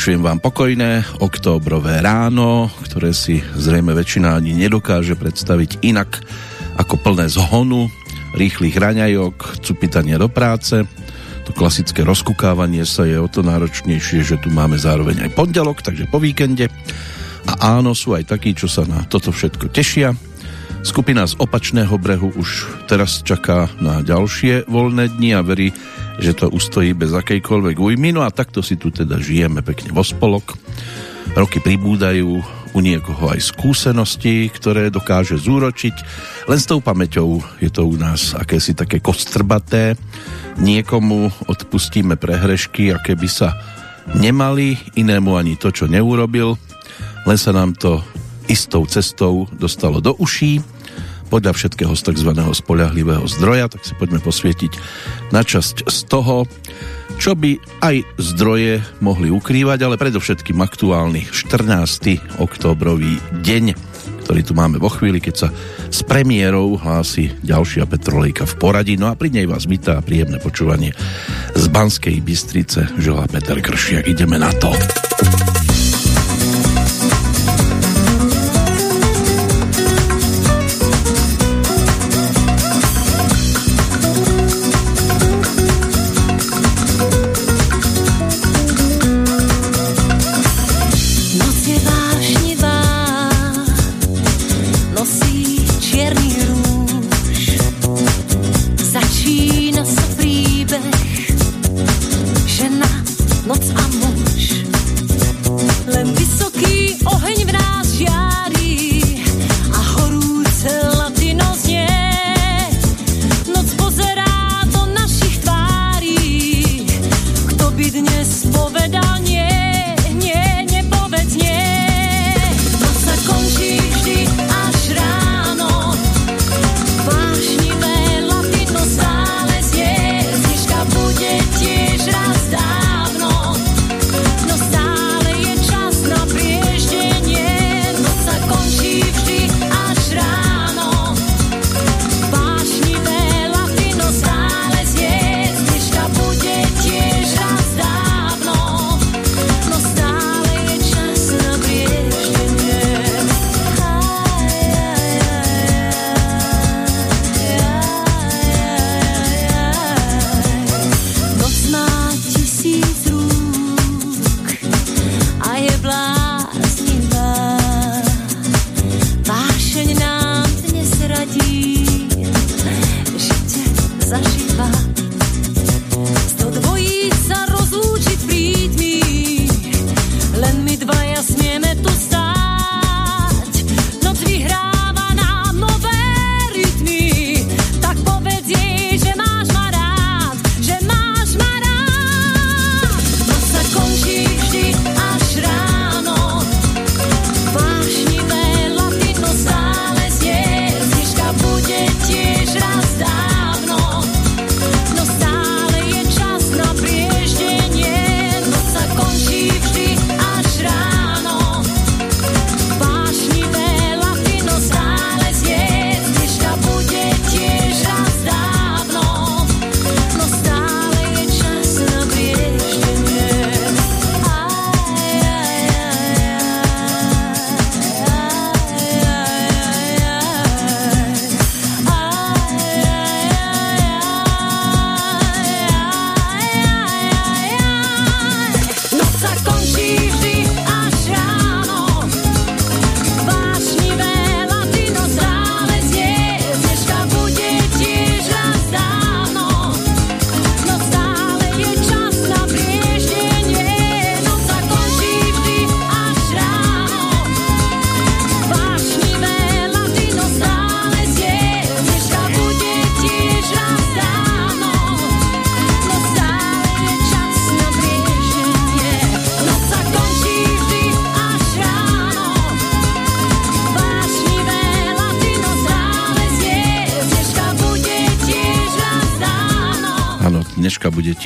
Vyšujem vám pokojné októbrové ráno, ktoré si zrejme väčšina ani nedokáže predstaviť inak ako plné zhonu, rýchlych raňajok, cupitania do práce. To klasické rozkukávanie sa je o to náročnejšie, že tu máme zároveň aj pondelok, takže po víkende. A áno, sú aj takí, čo sa na toto všetko tešia. Skupina z opačného brehu už teraz čaká na ďalšie voľné dni a verí, že to ustojí bez akejkoľvek újmy. No a takto si tu teda žijeme pekne vo spolok. Roky pribúdajú, u niekoho aj skúsenosti, ktoré dokáže zúročiť. Len s tou pamäťou je to u nás akési také kostrbaté. Niekomu odpustíme prehrešky, aké by sa nemali, inému ani to, čo neurobil. Len sa nám to istou cestou dostalo do uší podľa všetkého z tzv. spolahlivého zdroja, tak si poďme posvietiť na časť z toho, čo by aj zdroje mohli ukrývať, ale predovšetkým aktuálny 14. októbrový deň, ktorý tu máme vo chvíli, keď sa s premiérou hlási ďalšia Petrolejka v poradí. No a pri nej vás vítá príjemné počúvanie z Banskej Bystrice. Želá Peter Kršiak. Ideme na to.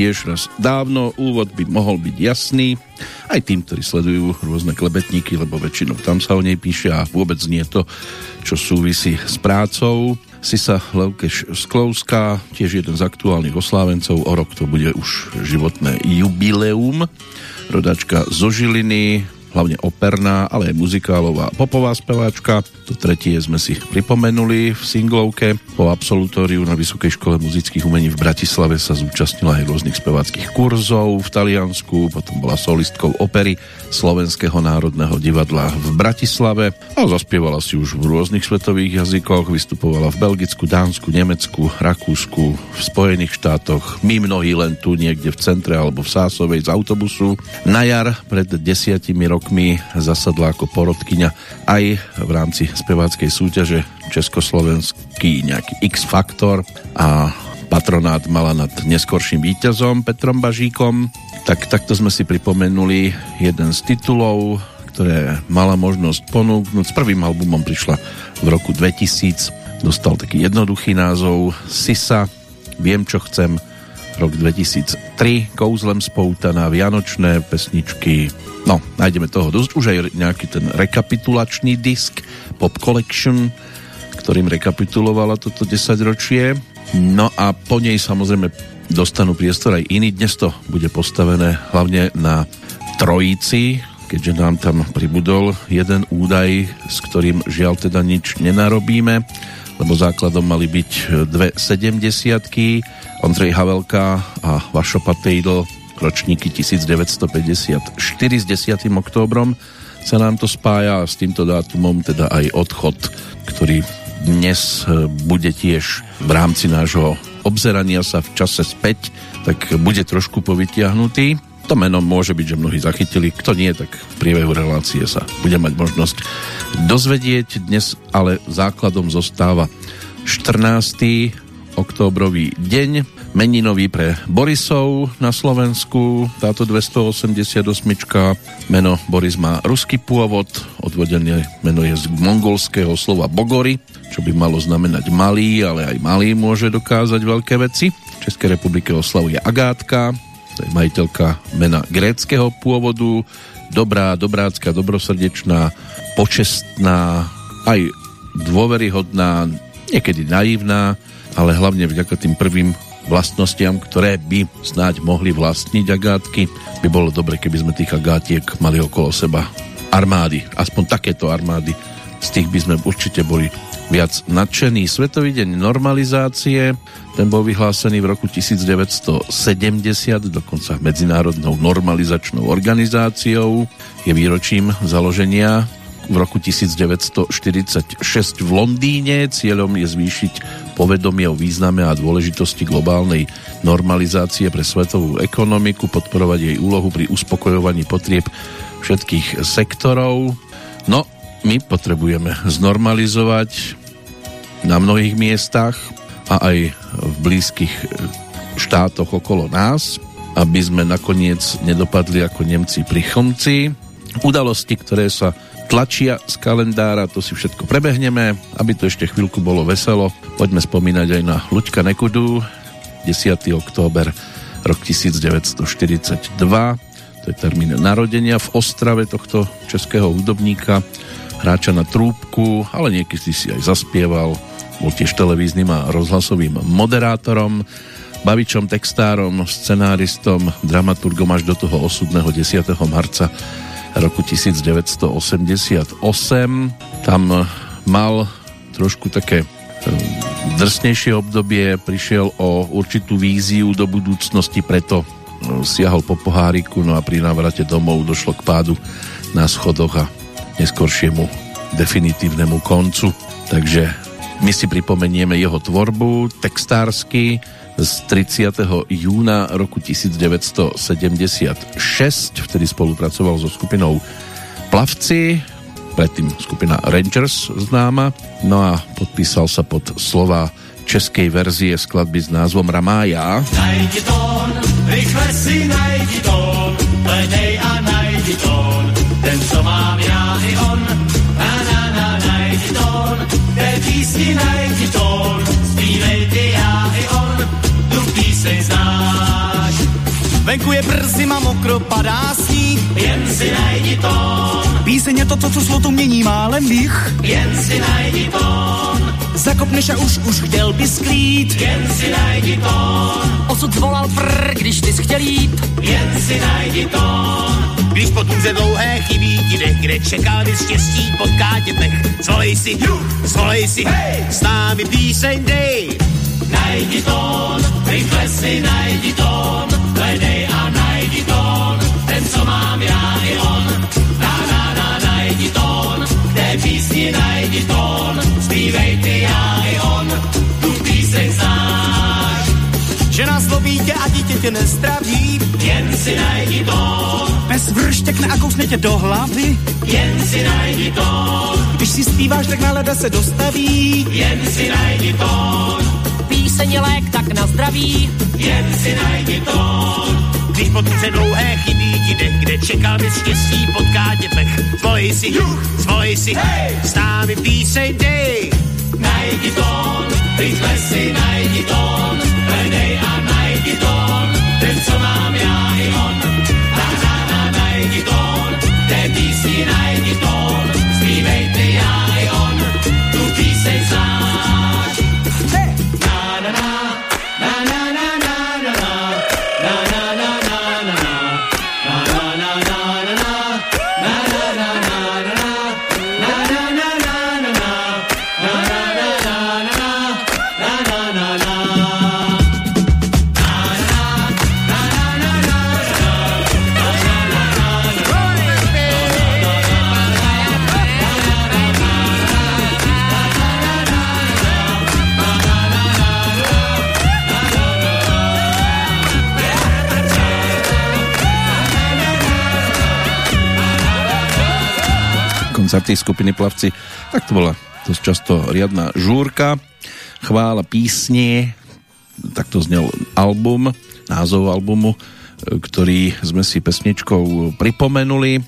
Tiež raz dávno. Úvod by mohol byť jasný aj tým, ktorí sledujú rôzne klebetníky, lebo väčšinou tam sa o nej píše a vôbec nie to, čo súvisí s prácou. Sisa Leukeš Sklouská, tiež jeden z aktuálnych oslávencov, o rok to bude už životné jubileum. rodačka zo Žiliny, hlavne operná, ale aj muzikálová popová speváčka. To tretie sme si pripomenuli v singlovke. Po absolutóriu na Vysokej škole muzických umení v Bratislave sa zúčastnila aj rôznych speváckých kurzov v Taliansku, potom bola solistkou opery Slovenského národného divadla v Bratislave a zaspievala si už v rôznych svetových jazykoch, vystupovala v Belgicku, Dánsku, Nemecku, Rakúsku, v Spojených štátoch, my mnohí len tu niekde v centre alebo v Sásovej z autobusu. Na jar pred desiatimi rokmi zasadla ako porodkyňa aj v rámci speváckej súťaže Československý nejaký X-Faktor a patronát mala nad neskorším víťazom Petrom Bažíkom tak takto sme si pripomenuli jeden z titulov, ktoré mala možnosť ponúknuť. S prvým albumom prišla v roku 2000, dostal taký jednoduchý názov Sisa, Viem, čo chcem, rok 2003, Kouzlem spoutaná, Vianočné pesničky, no, nájdeme toho dosť, už aj nejaký ten rekapitulačný disk, Pop Collection, ktorým rekapitulovala toto 10 ročie. No a po nej samozrejme dostanú priestor aj iní. Dnes to bude postavené hlavne na trojici, keďže nám tam pribudol jeden údaj, s ktorým žiaľ teda nič nenarobíme, lebo základom mali byť dve sedemdesiatky, Ondrej Havelka a Vašo Patejdl, ročníky 1954 s 10. októbrom sa nám to spája a s týmto dátumom teda aj odchod, ktorý dnes bude tiež v rámci nášho obzerania sa v čase späť, tak bude trošku povytiahnutý. To meno môže byť, že mnohí zachytili, kto nie, tak v priebehu relácie sa bude mať možnosť dozvedieť. Dnes ale základom zostáva 14. októbrový deň, meninový pre Borisov na Slovensku. Táto 288. meno Boris má ruský pôvod, odvodené meno je z mongolského slova Bogory, čo by malo znamenať malý, ale aj malý môže dokázať veľké veci. V Českej republike oslavuje Agátka, to je majiteľka mena gréckého pôvodu, dobrá, dobrácka, dobrosrdečná, počestná, aj dôveryhodná, niekedy naivná, ale hlavne vďaka tým prvým vlastnostiam, ktoré by snáď mohli vlastniť agátky. By bolo dobre, keby sme tých agátiek mali okolo seba armády, aspoň takéto armády. Z tých by sme určite boli viac nadšený. Svetový deň normalizácie, ten bol vyhlásený v roku 1970, dokonca Medzinárodnou normalizačnou organizáciou. Je výročím založenia v roku 1946 v Londýne. Cieľom je zvýšiť povedomie o význame a dôležitosti globálnej normalizácie pre svetovú ekonomiku, podporovať jej úlohu pri uspokojovaní potrieb všetkých sektorov. No, my potrebujeme znormalizovať na mnohých miestach a aj v blízkych štátoch okolo nás, aby sme nakoniec nedopadli ako Nemci pri Chomci. Udalosti, ktoré sa tlačia z kalendára, to si všetko prebehneme, aby to ešte chvíľku bolo veselo. Poďme spomínať aj na Luďka Nekudu, 10. október, rok 1942, to je termín narodenia v Ostrave tohto českého hudobníka, hráča na trúbku, ale niekedy si aj zaspieval. Bol tiež televíznym a rozhlasovým moderátorom, bavičom, textárom, scenáristom, dramaturgom až do toho osudného 10. marca roku 1988. Tam mal trošku také eh, drsnejšie obdobie, prišiel o určitú víziu do budúcnosti, preto eh, siahol po poháriku, no a pri návrate domov došlo k pádu na schodoch a neskoršiemu definitívnemu koncu. Takže my si pripomenieme jeho tvorbu textársky z 30. júna roku 1976, vtedy spolupracoval so skupinou Plavci, predtým skupina Rangers známa, no a podpísal sa pod slova českej verzie skladby s názvom Ramája. Najdi tón, rýchle si najdi tón, a najdi tón, ten, co mám já i on. Na, na, na, najdi tón, té písni najdi tón, píseň znáš. Venku je brzy, mám mokro, padá sníh, jen si najdi tón. Píseň je to, co, co slotu mění málem bych, jen si najdi tón. Zakopneš a už, už chtěl bys skrýt, jen si najdi tón. Osud zvolal prr, když ty chtěl jít, jen si najdi tón Když po tuře dlouhé chybí ti dech, kde čekal bys štěstí, potká tě pech. Zvolej si, zvolej si, hey! s námi píseň dej. Najdi tón, rychle si najdi tón, hledej a najdi tón, ten, co mám já i on. Na, na, na, najdi tón, té písni najdi tón, zpívej ty já i on, tu píseň znáš. Že nás zlobí tě a dítě tě nezdraví, jen si najdi tón. Pes vrštěkne a kousne tě do hlavy, jen si najdi tón. Když si zpíváš, tak nálada se dostaví, jen si najdi tón píseň je lék, tak na zdraví. Jen si najdi tón. Když po tuře dlouhé chybí ti dech, kde čekal bys štěstí, potká tě pech. Zvolej si, zvolej si, hey! s námi píseň dej. Najdi tón, rychle si najdi tón, hledej a najdi tón, ten, co mám já i on. Na, na, na, najdi tón, té písni najdi koncerty skupiny Plavci, tak to bola dosť často riadna žúrka, chvála písne, tak to znel album, názov albumu, ktorý sme si pesničkou pripomenuli.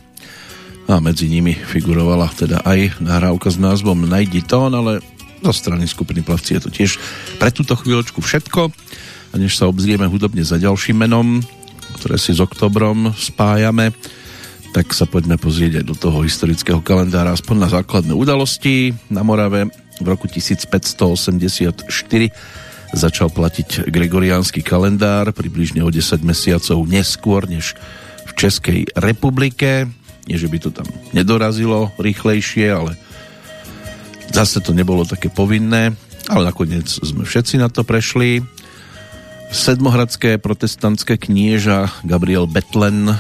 A medzi nimi figurovala teda aj nahrávka s názvom Najdi tón, ale zo strany skupiny Plavci je to tiež pre túto chvíľočku všetko. A než sa obzrieme hudobne za ďalším menom, ktoré si s oktobrom spájame, tak sa poďme pozrieť aj do toho historického kalendára, aspoň na základné udalosti. Na Morave v roku 1584 začal platiť gregoriánsky kalendár približne o 10 mesiacov neskôr než v Českej republike. Nie, že by to tam nedorazilo rýchlejšie, ale zase to nebolo také povinné, ale nakoniec sme všetci na to prešli. Sedmohradské protestantské knieža Gabriel Betlen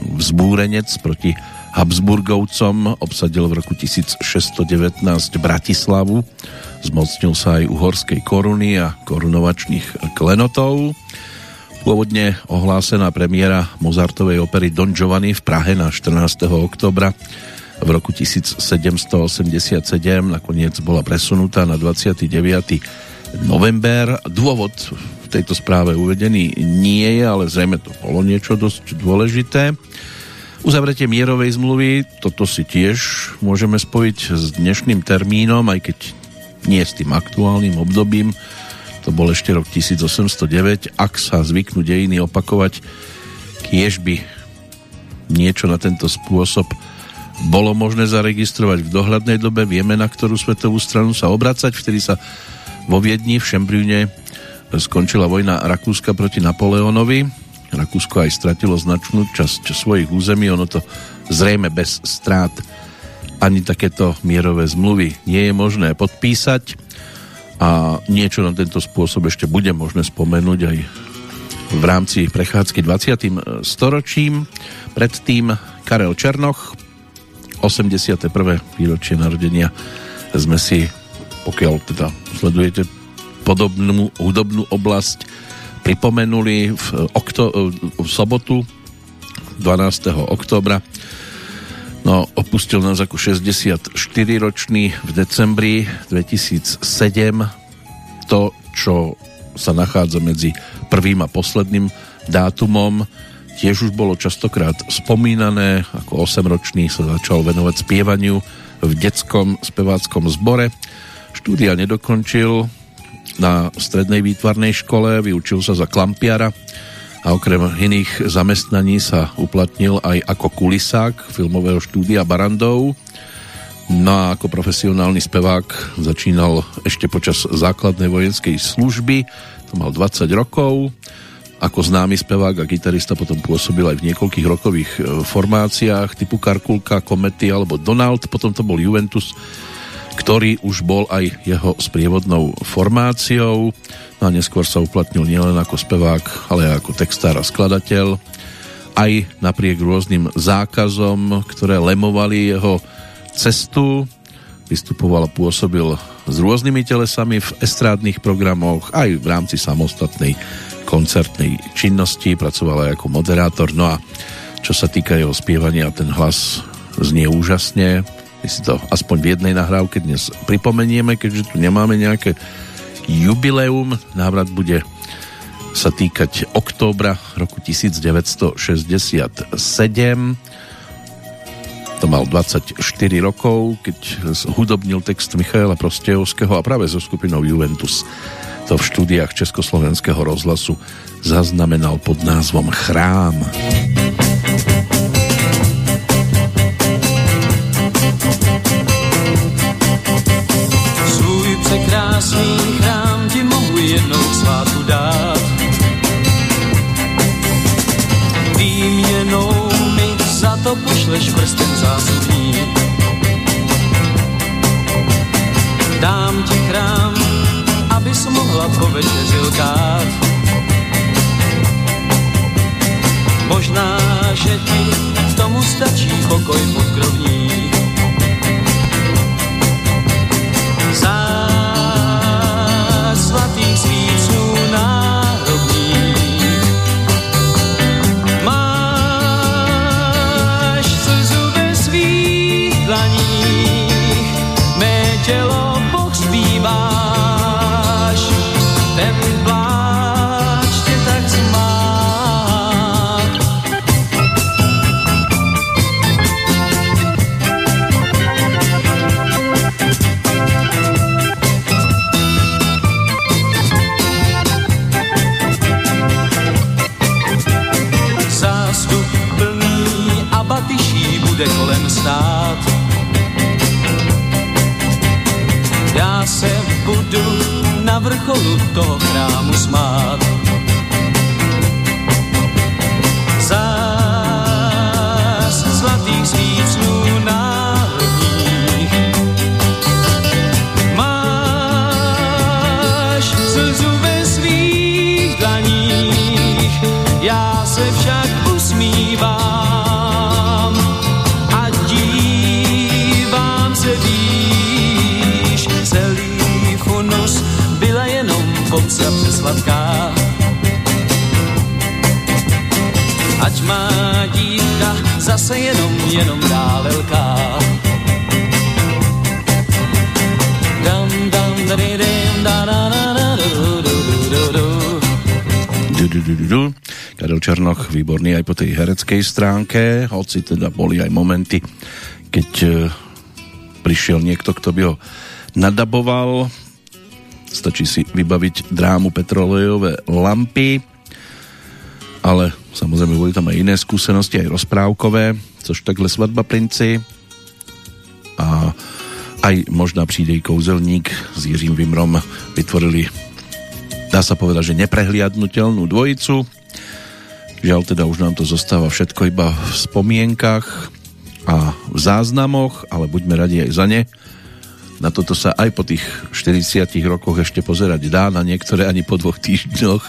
vzbúrenec proti Habsburgovcom, obsadil v roku 1619 Bratislavu, zmocnil sa aj uhorskej koruny a korunovačných klenotov. Pôvodne ohlásená premiéra Mozartovej opery Don Giovanni v Prahe na 14. oktobra v roku 1787 nakoniec bola presunutá na 29. november. Dôvod tejto správe uvedený nie je, ale zrejme to bolo niečo dosť dôležité. Uzavretie mierovej zmluvy, toto si tiež môžeme spojiť s dnešným termínom, aj keď nie s tým aktuálnym obdobím. To bol ešte rok 1809. Ak sa zvyknú dejiny opakovať, kiež by niečo na tento spôsob bolo možné zaregistrovať v dohľadnej dobe. Vieme, na ktorú svetovú stranu sa obracať. Vtedy sa vo Viedni v Šembriune skončila vojna Rakúska proti Napoleonovi Rakúsko aj stratilo značnú časť svojich území, ono to zrejme bez strát ani takéto mierové zmluvy nie je možné podpísať a niečo na tento spôsob ešte bude možné spomenúť aj v rámci prechádzky 20. storočím. Predtým Karel Černoch, 81. výročie narodenia sme si, pokiaľ teda sledujete podobnú hudobnú oblasť, pripomenuli v, okto- v sobotu 12. oktobra. No, opustil nás ako 64-ročný v decembri 2007 to, čo sa nachádza medzi prvým a posledným dátumom tiež už bolo častokrát spomínané, ako 8-ročný sa začal venovať spievaniu v detskom speváckom zbore. Štúdia nedokončil, na strednej výtvarnej škole, vyučil sa za klampiara a okrem iných zamestnaní sa uplatnil aj ako kulisák filmového štúdia Barandov. No a ako profesionálny spevák začínal ešte počas základnej vojenskej služby, to mal 20 rokov, ako známy spevák a gitarista potom pôsobil aj v niekoľkých rokových e, formáciách typu Karkulka, Komety alebo Donald, potom to bol Juventus, ktorý už bol aj jeho sprievodnou formáciou no a neskôr sa uplatnil nielen ako spevák, ale aj ako textár a skladateľ. Aj napriek rôznym zákazom, ktoré lemovali jeho cestu, vystupoval a pôsobil s rôznymi telesami v estrádnych programoch, aj v rámci samostatnej koncertnej činnosti, pracoval aj ako moderátor, no a čo sa týka jeho spievania, ten hlas znie úžasne. My si to aspoň v jednej nahrávke dnes pripomenieme, keďže tu nemáme nejaké jubileum. Návrat bude sa týkať októbra roku 1967. To mal 24 rokov, keď hudobnil text Michaela Prostejovského a práve so skupinou Juventus to v štúdiách Československého rozhlasu zaznamenal pod názvom Chrám. Svůj překrásný chrám ti mohu jednou svátku dát. Výměnou mi za to pošleš prsten zásudní. Dám ti chrám abys mohla po večeři lkát. Možná, že ti k tomu stačí pokoj podkrovní. Zás bude kolem stát. Já se budu na vrcholu toho chrámu smát. Přesladká. Ať má dívka zase jenom, jenom dále lká. Dam, dam, dam, dam, dam, dam, du, du, du, du. Du, du, du, du, du. Karel Černoch výborný aj po tej hereckej stránke, hoci teda boli aj momenty, keď e, prišiel niekto, kto by ho nadaboval. Stačí si vybaviť drámu Petrolejové lampy, ale samozrejme boli tam aj iné skúsenosti, aj rozprávkové, což takhle Svadba princi a aj možná přijde i kouzelník s Jiřím Vimrom vytvorili dá sa povedať, že neprehliadnutelnú dvojicu. Žiaľ teda už nám to zostáva všetko iba v spomienkach a v záznamoch, ale buďme radi aj za ne. Na toto sa aj po tých 40 rokoch ešte pozerať dá, na niektoré ani po dvoch týždňoch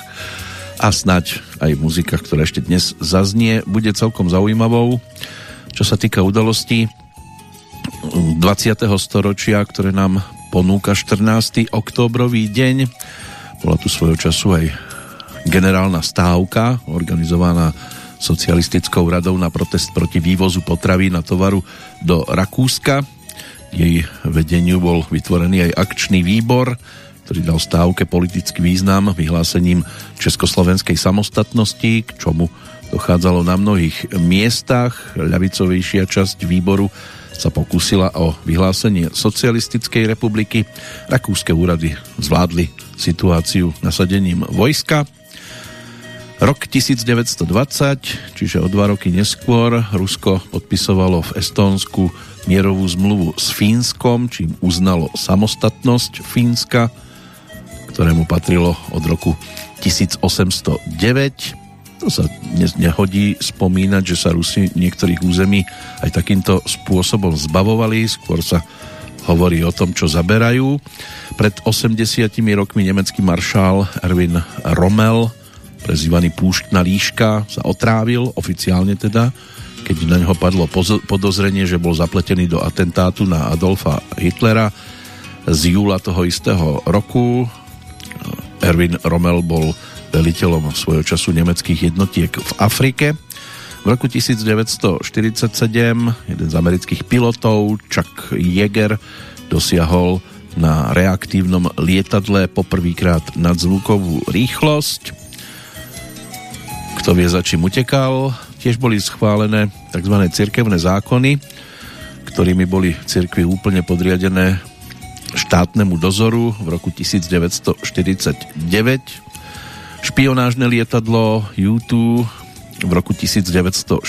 a snať aj muzika, ktorá ešte dnes zaznie, bude celkom zaujímavou. Čo sa týka udalostí 20. storočia, ktoré nám ponúka 14. októbrový deň, bola tu svojho času aj generálna stávka organizovaná socialistickou radou na protest proti vývozu potravy na tovaru do Rakúska. Jej vedeniu bol vytvorený aj akčný výbor, ktorý dal stávke politický význam vyhlásením Československej samostatnosti, k čomu dochádzalo na mnohých miestach. Ľavicovejšia časť výboru sa pokúsila o vyhlásenie socialistickej republiky. Rakúske úrady zvládli situáciu nasadením vojska. Rok 1920, čiže o dva roky neskôr, Rusko podpisovalo v Estónsku mierovú zmluvu s Fínskom, čím uznalo samostatnosť Fínska, ktorému patrilo od roku 1809. To sa dnes nehodí spomínať, že sa Rusi niektorých území aj takýmto spôsobom zbavovali, skôr sa hovorí o tom, čo zaberajú. Pred 80 rokmi nemecký maršál Erwin Rommel, prezývaný Púštna líška, sa otrávil, oficiálne teda, keď na ňo padlo podozrenie, že bol zapletený do atentátu na Adolfa Hitlera z júla toho istého roku. Erwin Rommel bol veliteľom svojho času nemeckých jednotiek v Afrike. V roku 1947 jeden z amerických pilotov Chuck Yeager dosiahol na reaktívnom lietadle poprvýkrát nadzvukovú rýchlosť. Kto vie, za čím utekal, tiež boli schválené tzv. cirkevné zákony, ktorými boli cirkvy úplne podriadené štátnemu dozoru v roku 1949. Špionážne lietadlo U-2 v roku 1962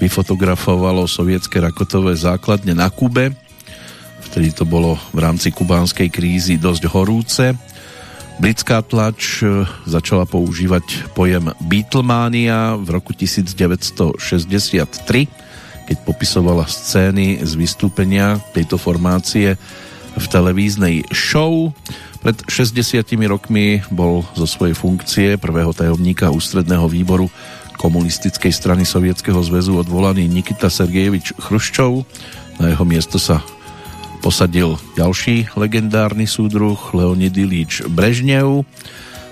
vyfotografovalo sovietské rakotové základne na Kube. Vtedy to bolo v rámci kubánskej krízy dosť horúce. Britská tlač e, začala používať pojem Beatlemania v roku 1963, keď popisovala scény z vystúpenia tejto formácie v televíznej show. Pred 60 rokmi bol zo svojej funkcie prvého tajomníka ústredného výboru komunistickej strany Sovietskeho zväzu odvolaný Nikita Sergejevič Chruščov. Na jeho miesto sa posadil ďalší legendárny súdruh Leonid Ilíč Brežnev,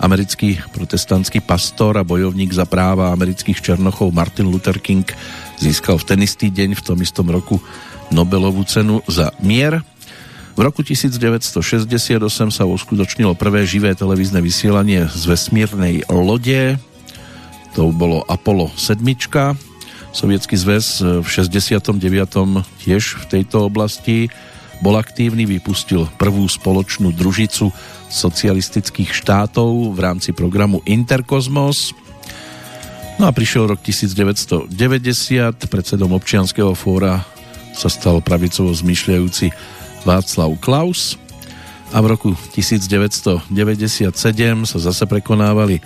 americký protestantský pastor a bojovník za práva amerických černochov Martin Luther King získal v ten istý deň v tom istom roku Nobelovú cenu za mier v roku 1968 sa uskutočnilo prvé živé televízne vysielanie z vesmírnej lode. To bolo Apollo 7. Sovietský zväz v 69. tiež v tejto oblasti bol aktívny, vypustil prvú spoločnú družicu socialistických štátov v rámci programu Interkozmos. No a prišiel rok 1990, predsedom občianského fóra sa stal pravicovo zmyšľajúci Václav Klaus a v roku 1997 sa zase prekonávali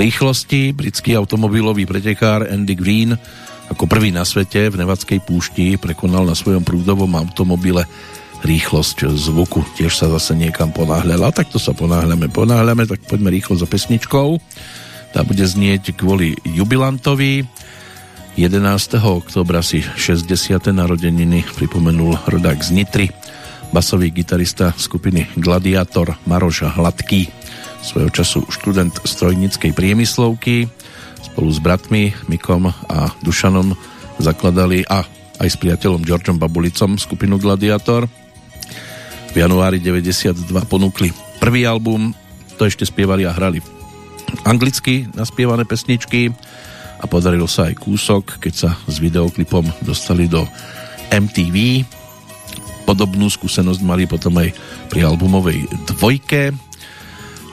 rýchlosti. Britský automobilový pretekár Andy Green ako prvý na svete v Nevadskej púšti prekonal na svojom prúdovom automobile rýchlosť zvuku. Tiež sa zase niekam ponáhľala. Takto sa ponáhľame, ponáhľame, tak poďme rýchlo za pesničkou. Tá bude znieť kvôli jubilantovi. 11. oktobra si 60. narodeniny pripomenul rodák z Nitry basový gitarista skupiny Gladiator Maroš Hladký, svojho času študent strojníckej priemyslovky, spolu s bratmi Mikom a Dušanom zakladali a aj s priateľom Georgeom Babulicom skupinu Gladiator. V januári 92 ponúkli prvý album, to ešte spievali a hrali anglicky naspievané pesničky a podarilo sa aj kúsok, keď sa s videoklipom dostali do MTV Podobnú skúsenosť mali potom aj pri albumovej dvojke.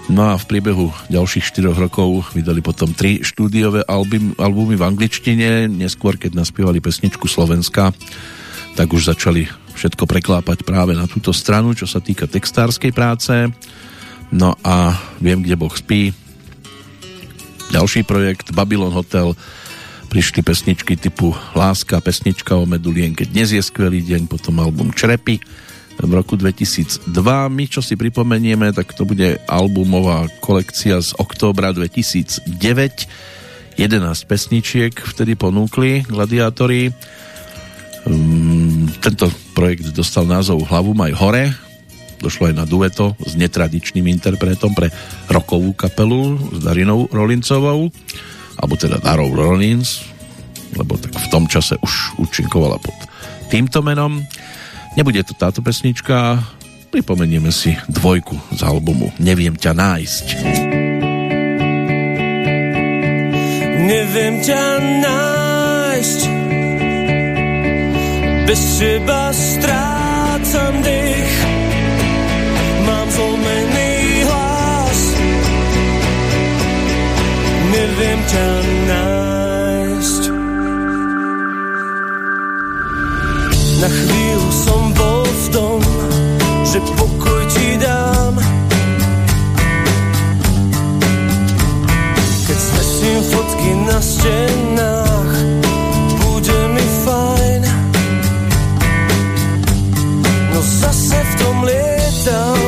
No a v priebehu ďalších 4 rokov vydali potom tri štúdiové album, albumy v angličtine. Neskôr, keď naspievali pesničku Slovenska, tak už začali všetko preklápať práve na túto stranu, čo sa týka textárskej práce. No a Viem, kde Boh spí. Ďalší projekt Babylon Hotel prišli pesničky typu Láska, pesnička o medulienke Dnes je skvelý deň, potom album Črepy v roku 2002. My, čo si pripomenieme, tak to bude albumová kolekcia z októbra 2009. 11 pesničiek vtedy ponúkli gladiátori. Um, tento projekt dostal názov Hlavu maj hore. Došlo aj na dueto s netradičným interpretom pre rokovú kapelu s Darinou Rolincovou alebo teda Darrow Rollins, lebo tak v tom čase už účinkovala pod týmto menom. Nebude to táto pesnička, pripomenieme si dvojku z albumu Neviem ťa nájsť. Neviem ťa nájsť bez teba strácam dých. Mám zlomený hlas, neviem ťa nájsť. Na chvíľu som bol v tom, že pokoj ti dám. Keď zmesím fotky na stenách, zase v tom lietam,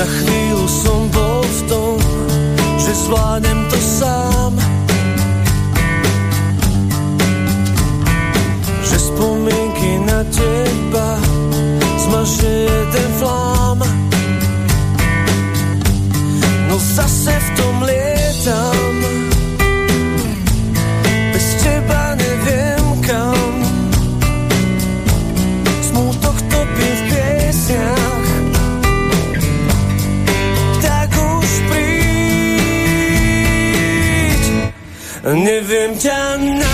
Na chvíľu som bol v tom, že zvládnem to sám. Že spomienky na teba zmaže jeden flám. No zase v tom lietam, Ťa nájsť,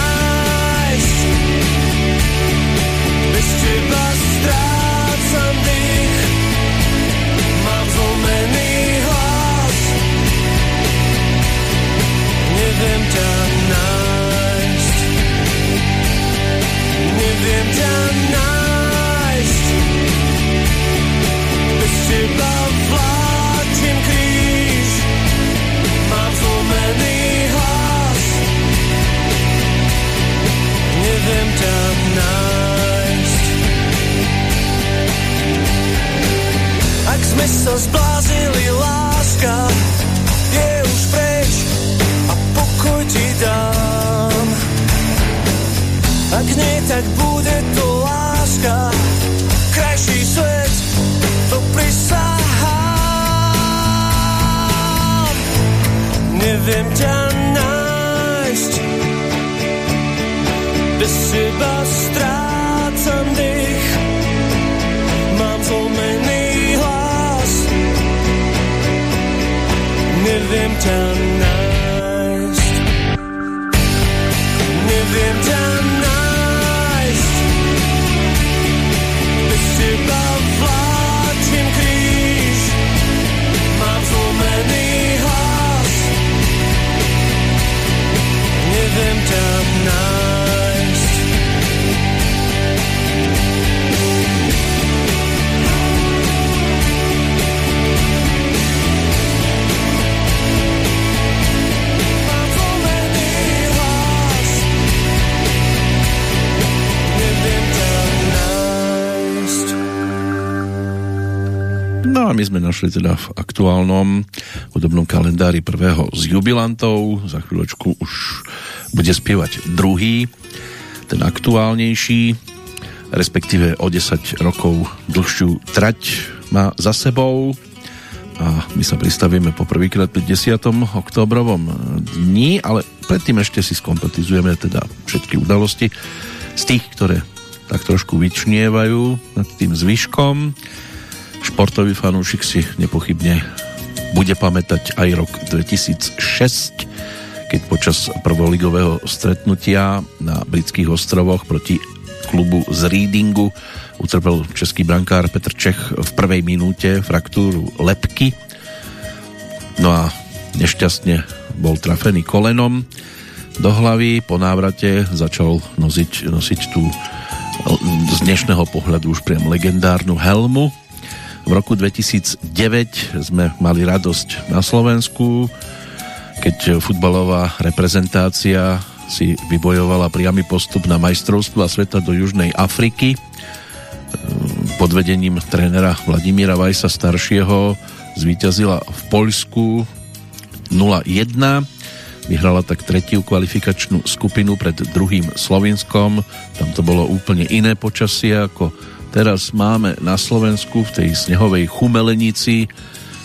našli teda v aktuálnom hudobnom kalendári prvého z jubilantov. Za chvíľočku už bude spievať druhý, ten aktuálnejší, respektíve o 10 rokov dlhšiu trať má za sebou a my sa pristavíme poprvýkrát pri 10. oktobrovom dni, ale predtým ešte si skompletizujeme teda všetky udalosti z tých, ktoré tak trošku vyčnievajú nad tým zvyškom. Športový fanúšik si nepochybne bude pamätať aj rok 2006, keď počas prvoligového stretnutia na britských ostrovoch proti klubu z Readingu utrpel český brankár Petr Čech v prvej minúte fraktúru lepky. No a nešťastne bol trafený kolenom do hlavy. Po návrate začal nosiť, nosiť tú z dnešného pohľadu už priam legendárnu helmu. V roku 2009 sme mali radosť na Slovensku, keď futbalová reprezentácia si vybojovala priamy postup na majstrovstva sveta do Južnej Afriky pod vedením trénera Vladimíra Vajsa staršieho zvíťazila v Poľsku 0-1 vyhrala tak tretiu kvalifikačnú skupinu pred druhým Slovinskom tam to bolo úplne iné počasie ako teraz máme na Slovensku v tej snehovej chumelenici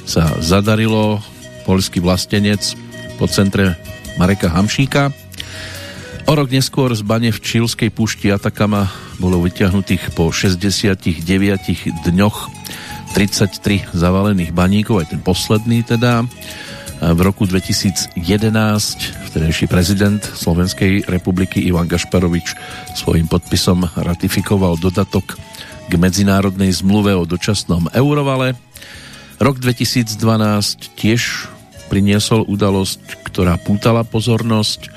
sa zadarilo polský vlastenec po centre Mareka Hamšíka. O rok neskôr z bane v Čilskej púšti Atakama bolo vyťahnutých po 69 dňoch 33 zavalených baníkov, aj ten posledný teda. V roku 2011 vtedajší prezident Slovenskej republiky Ivan Gašparovič svojim podpisom ratifikoval dodatok k medzinárodnej zmluve o dočasnom eurovale. Rok 2012 tiež priniesol udalosť, ktorá pútala pozornosť.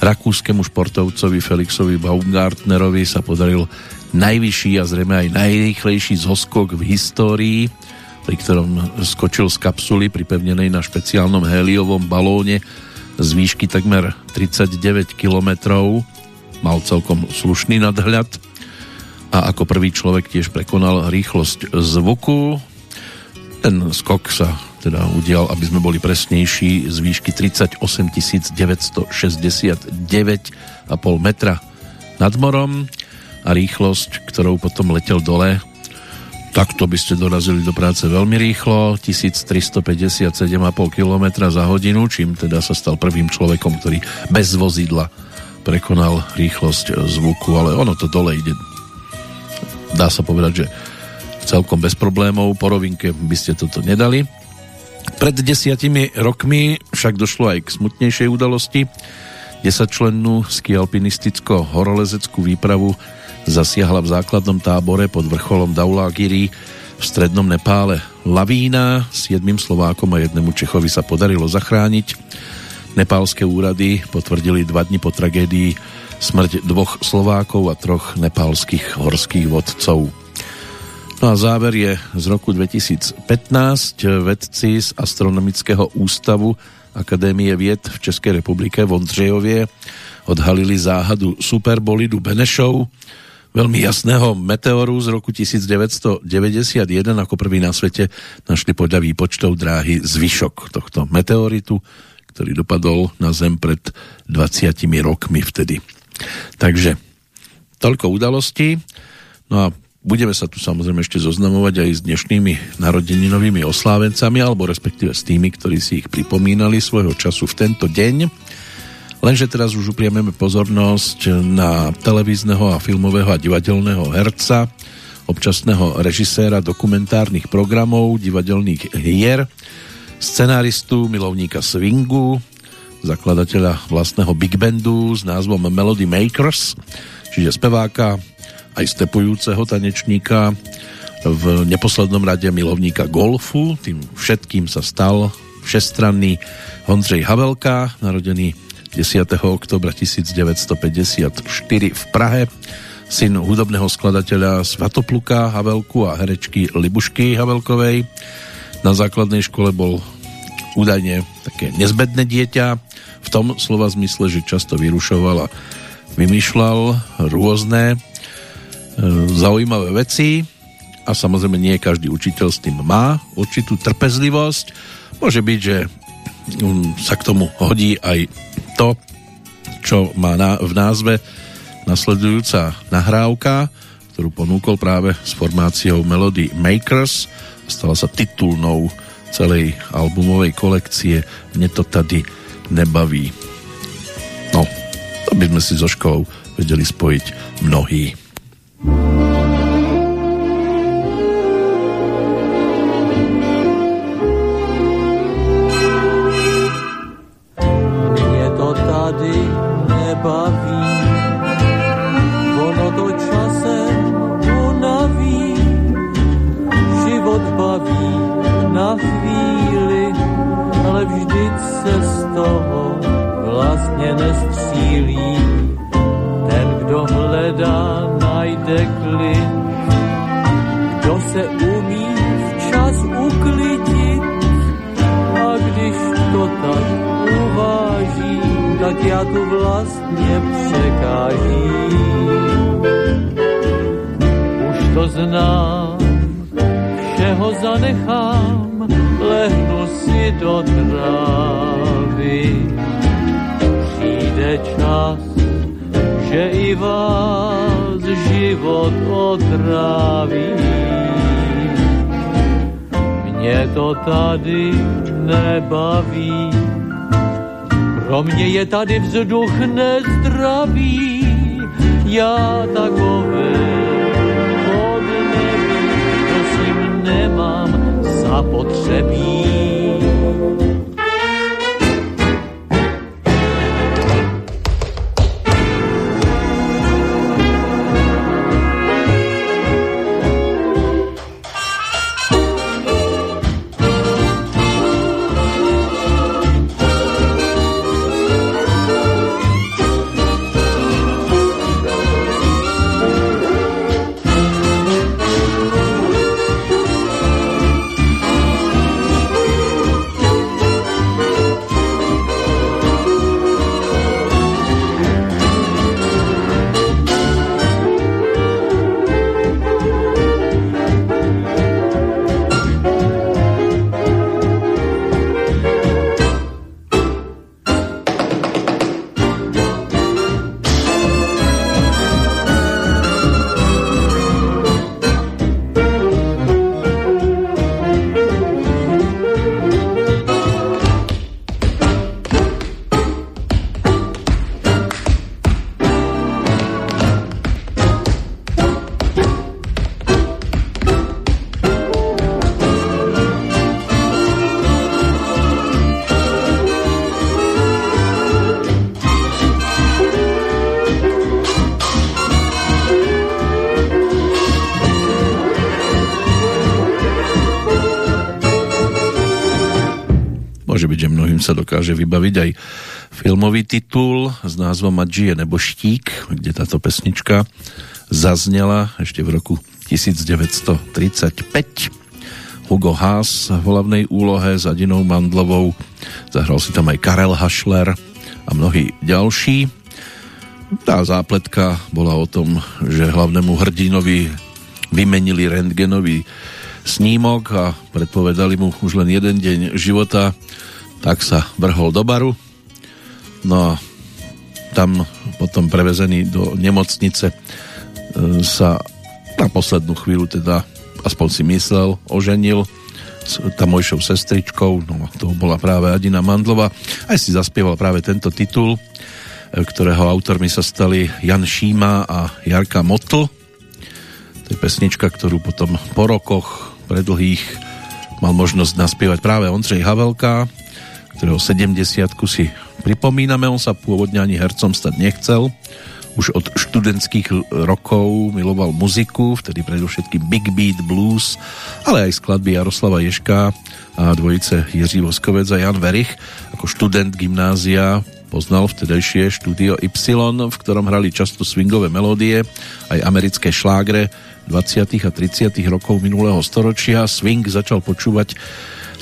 Rakúskému športovcovi Felixovi Baumgartnerovi sa podaril najvyšší a zrejme aj najrýchlejší zoskok v histórii pri ktorom skočil z kapsuly pripevnenej na špeciálnom heliovom balóne z výšky takmer 39 km. Mal celkom slušný nadhľad a ako prvý človek tiež prekonal rýchlosť zvuku. Ten skok sa teda udial, aby sme boli presnejší, z výšky 38 969,5 metra nad morom a rýchlosť, ktorou potom letel dole, Takto by ste dorazili do práce veľmi rýchlo, 1357,5 km za hodinu, čím teda sa stal prvým človekom, ktorý bez vozidla prekonal rýchlosť zvuku, ale ono to dole ide. Dá sa povedať, že celkom bez problémov, po rovinke by ste toto nedali. Pred desiatimi rokmi však došlo aj k smutnejšej udalosti. 10-člennú skialpinisticko-horolezeckú výpravu zasiahla v základnom tábore pod vrcholom Daulagiri v strednom Nepále lavína. Siedmým Slovákom a jednému Čechovi sa podarilo zachrániť. Nepálske úrady potvrdili dva dni po tragédii smrť dvoch Slovákov a troch nepálskych horských vodcov. No a záver je z roku 2015. Vedci z Astronomického ústavu Akadémie vied v Českej republike v Ondřejovie odhalili záhadu superbolidu Benešov, veľmi jasného meteoru z roku 1991 ako prvý na svete našli podľa výpočtov dráhy zvyšok tohto meteoritu, ktorý dopadol na Zem pred 20 rokmi vtedy. Takže toľko udalostí. No a budeme sa tu samozrejme ešte zoznamovať aj s dnešnými narodeninovými oslávencami, alebo respektíve s tými, ktorí si ich pripomínali svojho času v tento deň. Lenže teraz už upriameme pozornosť na televízneho a filmového a divadelného herca, občasného režiséra dokumentárnych programov, divadelných hier, scenáristu, milovníka swingu, zakladateľa vlastného big bandu s názvom Melody Makers, čiže speváka, aj stepujúceho tanečníka, v neposlednom rade milovníka golfu, tým všetkým sa stal všestranný Ondřej Havelka, narodený 10. oktobra 1954 v Prahe, syn hudobného skladateľa Svatopluka Havelku a herečky Libušky Havelkovej. Na základnej škole bol údajne také nezbedné dieťa, v tom slova zmysle, že často vyrušoval a vymýšľal rôzne e, zaujímavé veci. A samozrejme nie každý učiteľ s tým má určitú trpezlivosť. Môže byť, že um, sa k tomu hodí aj to, čo má na, v názve nasledujúca nahrávka, ktorú ponúkol práve s formáciou Melody Makers. Stala sa titulnou celej albumovej kolekcie Mne to tady nebaví. No, to by sme si so školou vedeli spojiť mnohí. mě nestřílí. Ten, kdo hledá, najde klid. Kdo se umí včas uklidit, a když to tak uváží, tak já tu vlastně překážím. Už to znám, všeho zanechám, lehnu si do trávy že i vás život otráví. Mě to tady nebaví, pro mě je tady vzduch nezdravý, já takové podnebí, prosím, nemám zapotřebí. Vybaviť aj filmový titul s názvom Adžije nebo štík, kde táto pesnička zaznela ešte v roku 1935. Hugo Haas v hlavnej úlohe s Adinou Mandlovou, zahral si tam aj Karel Hašler a mnohí ďalší. Tá zápletka bola o tom, že hlavnému hrdinovi vymenili rentgenový snímok a predpovedali mu už len jeden deň života tak sa vrhol do baru. No a tam potom prevezený do nemocnice e, sa na poslednú chvíľu teda aspoň si myslel, oženil s tamojšou sestričkou, no to bola práve Adina Mandlova. Aj si zaspieval práve tento titul, e, ktorého autormi sa stali Jan Šíma a Jarka Motl. To je pesnička, ktorú potom po rokoch predlhých mal možnosť naspievať práve Ondřej Havelka, ktorého 70 si pripomíname. On sa pôvodne ani hercom stať nechcel. Už od študentských rokov miloval muziku, vtedy predovšetkým big beat, blues, ale aj skladby Jaroslava Ješka a dvojice Jiří Voskovec a Jan Verich. Ako študent gymnázia poznal vtedajšie štúdio Y, v ktorom hrali často swingové melódie, aj americké šlágre 20. a 30. rokov minulého storočia. Swing začal počúvať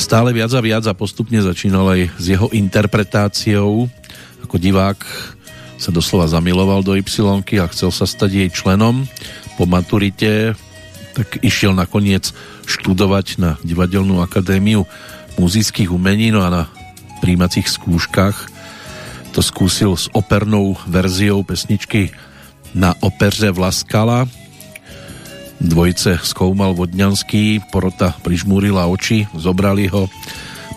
stále viac a viac a postupne začínal aj s jeho interpretáciou. Ako divák sa doslova zamiloval do Y a chcel sa stať jej členom. Po maturite tak išiel nakoniec študovať na Divadelnú akadémiu muzických umení, no a na príjmacích skúškach to skúsil s opernou verziou pesničky na opeře Vlaskala, Dvojice skoumal Vodňanský, porota prižmúrila oči, zobrali ho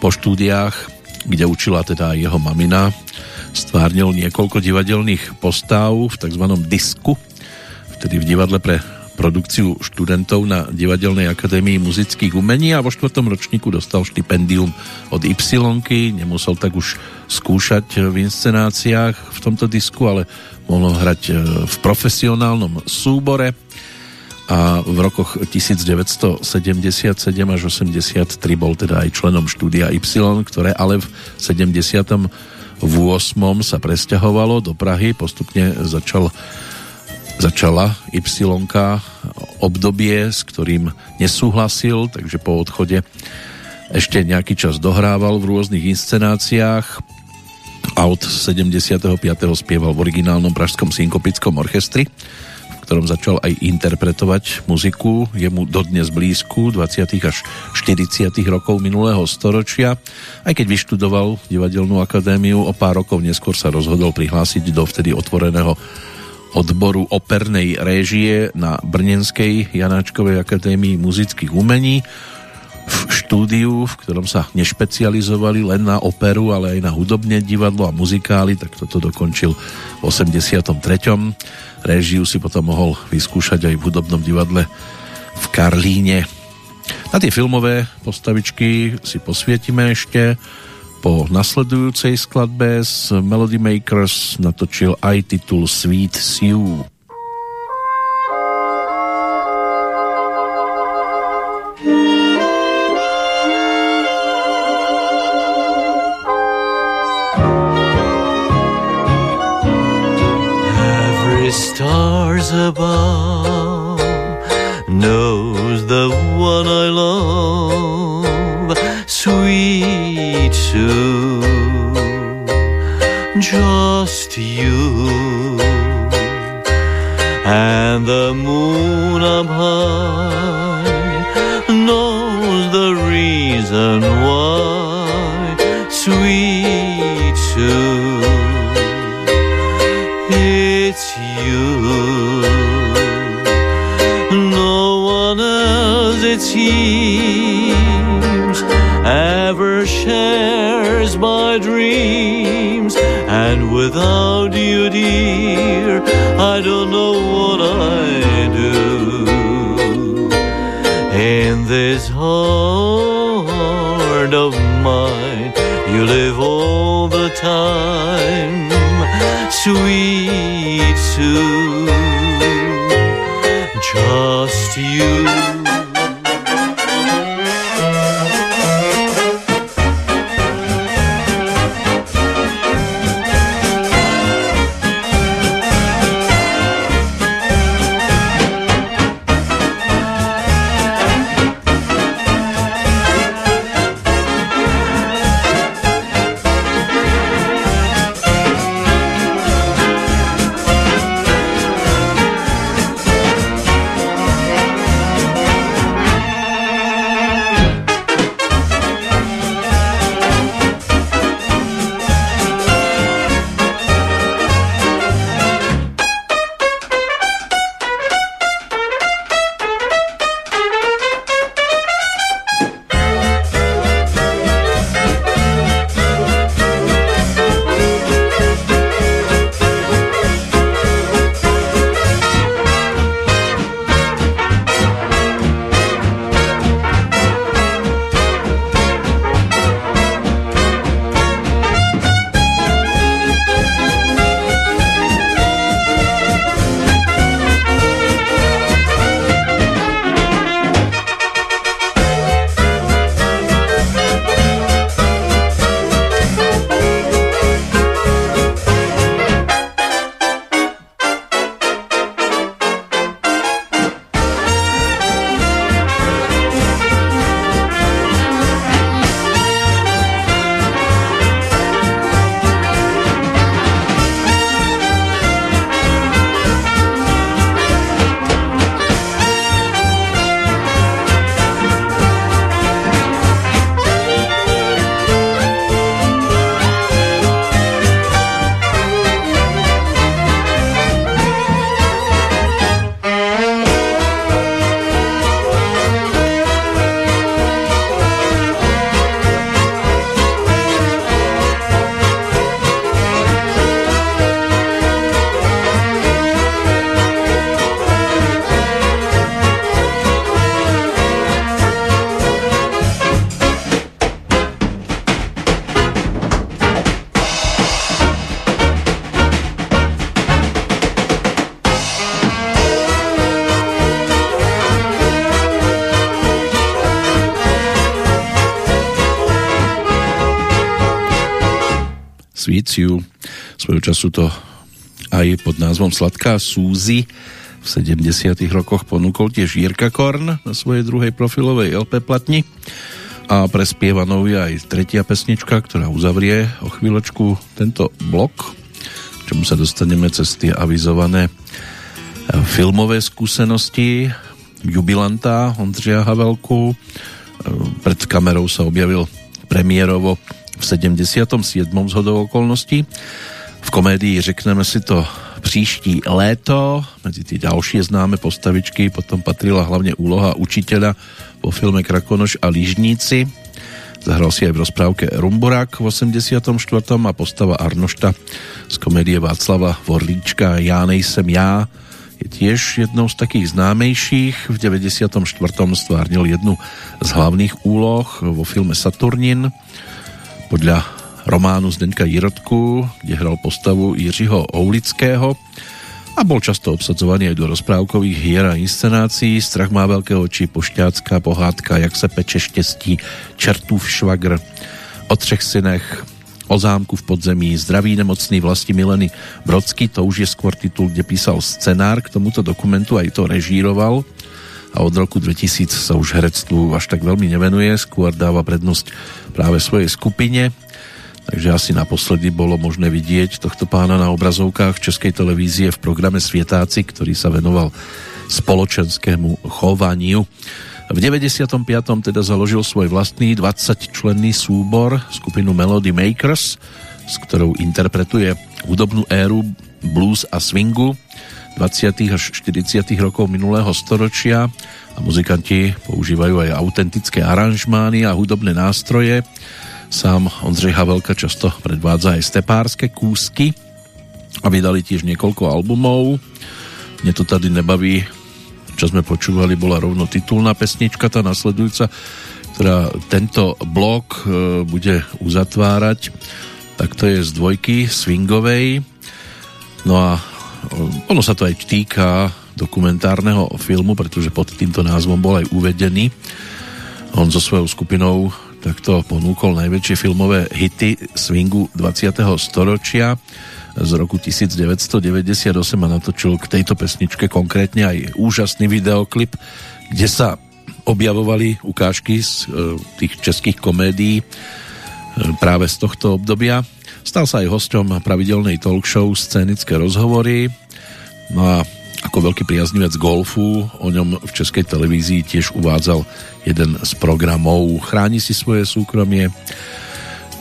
po štúdiách, kde učila teda jeho mamina. Stvárnil niekoľko divadelných postáv v tzv. disku, vtedy v divadle pre produkciu študentov na Divadelnej akadémii muzických umení a vo štvrtom ročníku dostal štipendium od Y. Nemusel tak už skúšať v inscenáciách v tomto disku, ale mohol hrať e, v profesionálnom súbore a v rokoch 1977 až 83 bol teda aj členom štúdia Y, ktoré ale v 78. sa presťahovalo do Prahy, postupne začal začala Y obdobie, s ktorým nesúhlasil, takže po odchode ešte nejaký čas dohrával v rôznych inscenáciách a od 75. spieval v originálnom pražskom synkopickom orchestri ktorom začal aj interpretovať muziku, je mu dodnes blízku 20. až 40. rokov minulého storočia. Aj keď vyštudoval divadelnú akadémiu, o pár rokov neskôr sa rozhodol prihlásiť do vtedy otvoreného odboru opernej réžie na Brnenskej Janáčkovej akadémii muzických umení v štúdiu, v ktorom sa nešpecializovali len na operu, ale aj na hudobné divadlo a muzikály, tak toto dokončil v 83. Réžiu si potom mohol vyskúšať aj v hudobnom divadle v Karlíne. Na tie filmové postavičky si posvietime ešte po nasledujúcej skladbe z Melody Makers natočil aj titul Sweet Sue. Above knows the one I love, sweet Sue, time, sweet Sue, Svíciu. Svojho času to aj pod názvom Sladká Súzy v 70 rokoch ponúkol tiež Jirka Korn na svojej druhej profilovej LP platni a prespievanou je aj tretia pesnička, ktorá uzavrie o chvíľočku tento blok, čomu sa dostaneme cez tie avizované filmové skúsenosti jubilanta Ondřeja Havelku. Pred kamerou sa objavil premiérovo v 77. zhodou okolností. V komédii Řekneme si to Příští léto, medzi tie ďalšie známe postavičky, potom patrila hlavne úloha učiteľa vo filme Krakonoš a Lížníci. Zahral si aj v rozprávke Rumburák v 84. a postava Arnošta z komédie Václava Vorlíčka Já nejsem já je tiež jednou z takých známejších. V 94. stvárnil jednu z hlavných úloh vo filme Saturnin podľa románu Zdeňka Jirotku, kde hral postavu Jiřího Oulického a bol často obsadzovaný aj do rozprávkových hier a inscenácií. Strach má veľké oči, pošťácká pohádka, jak se peče štěstí, čertův švagr, o třech synech, o zámku v podzemí, zdravý nemocný vlasti Mileny Brodsky, to už je skôr titul, kde písal scenár k tomuto dokumentu, aj to režíroval a od roku 2000 sa už herectvu až tak veľmi nevenuje, skôr dáva prednosť práve svojej skupine takže asi naposledy bolo možné vidieť tohto pána na obrazovkách Českej televízie v programe Svietáci, ktorý sa venoval spoločenskému chovaniu. V 95. teda založil svoj vlastný 20-členný súbor, skupinu Melody Makers, s ktorou interpretuje hudobnú éru blues a swingu 20. až 40. rokov minulého storočia a muzikanti používajú aj autentické aranžmány a hudobné nástroje. Sám Ondřej Havelka často predvádza aj stepárske kúsky a vydali tiež niekoľko albumov. Mne to tady nebaví čo sme počúvali, bola rovno titulná pesnička, tá nasledujúca, ktorá tento blok e, bude uzatvárať, tak to je z dvojky swingovej. No a ono sa to aj týka dokumentárneho filmu, pretože pod týmto názvom bol aj uvedený. On so svojou skupinou takto ponúkol najväčšie filmové hity swingu 20. storočia z roku 1998 a natočil k tejto pesničke konkrétne aj úžasný videoklip, kde sa objavovali ukážky z e, tých českých komédií e, práve z tohto obdobia. Stal sa aj hosťom pravidelnej talk show Scénické rozhovory. No a ako veľký priaznivec golfu o ňom v českej televízii tiež uvádzal jeden z programov. Chráni si svoje súkromie,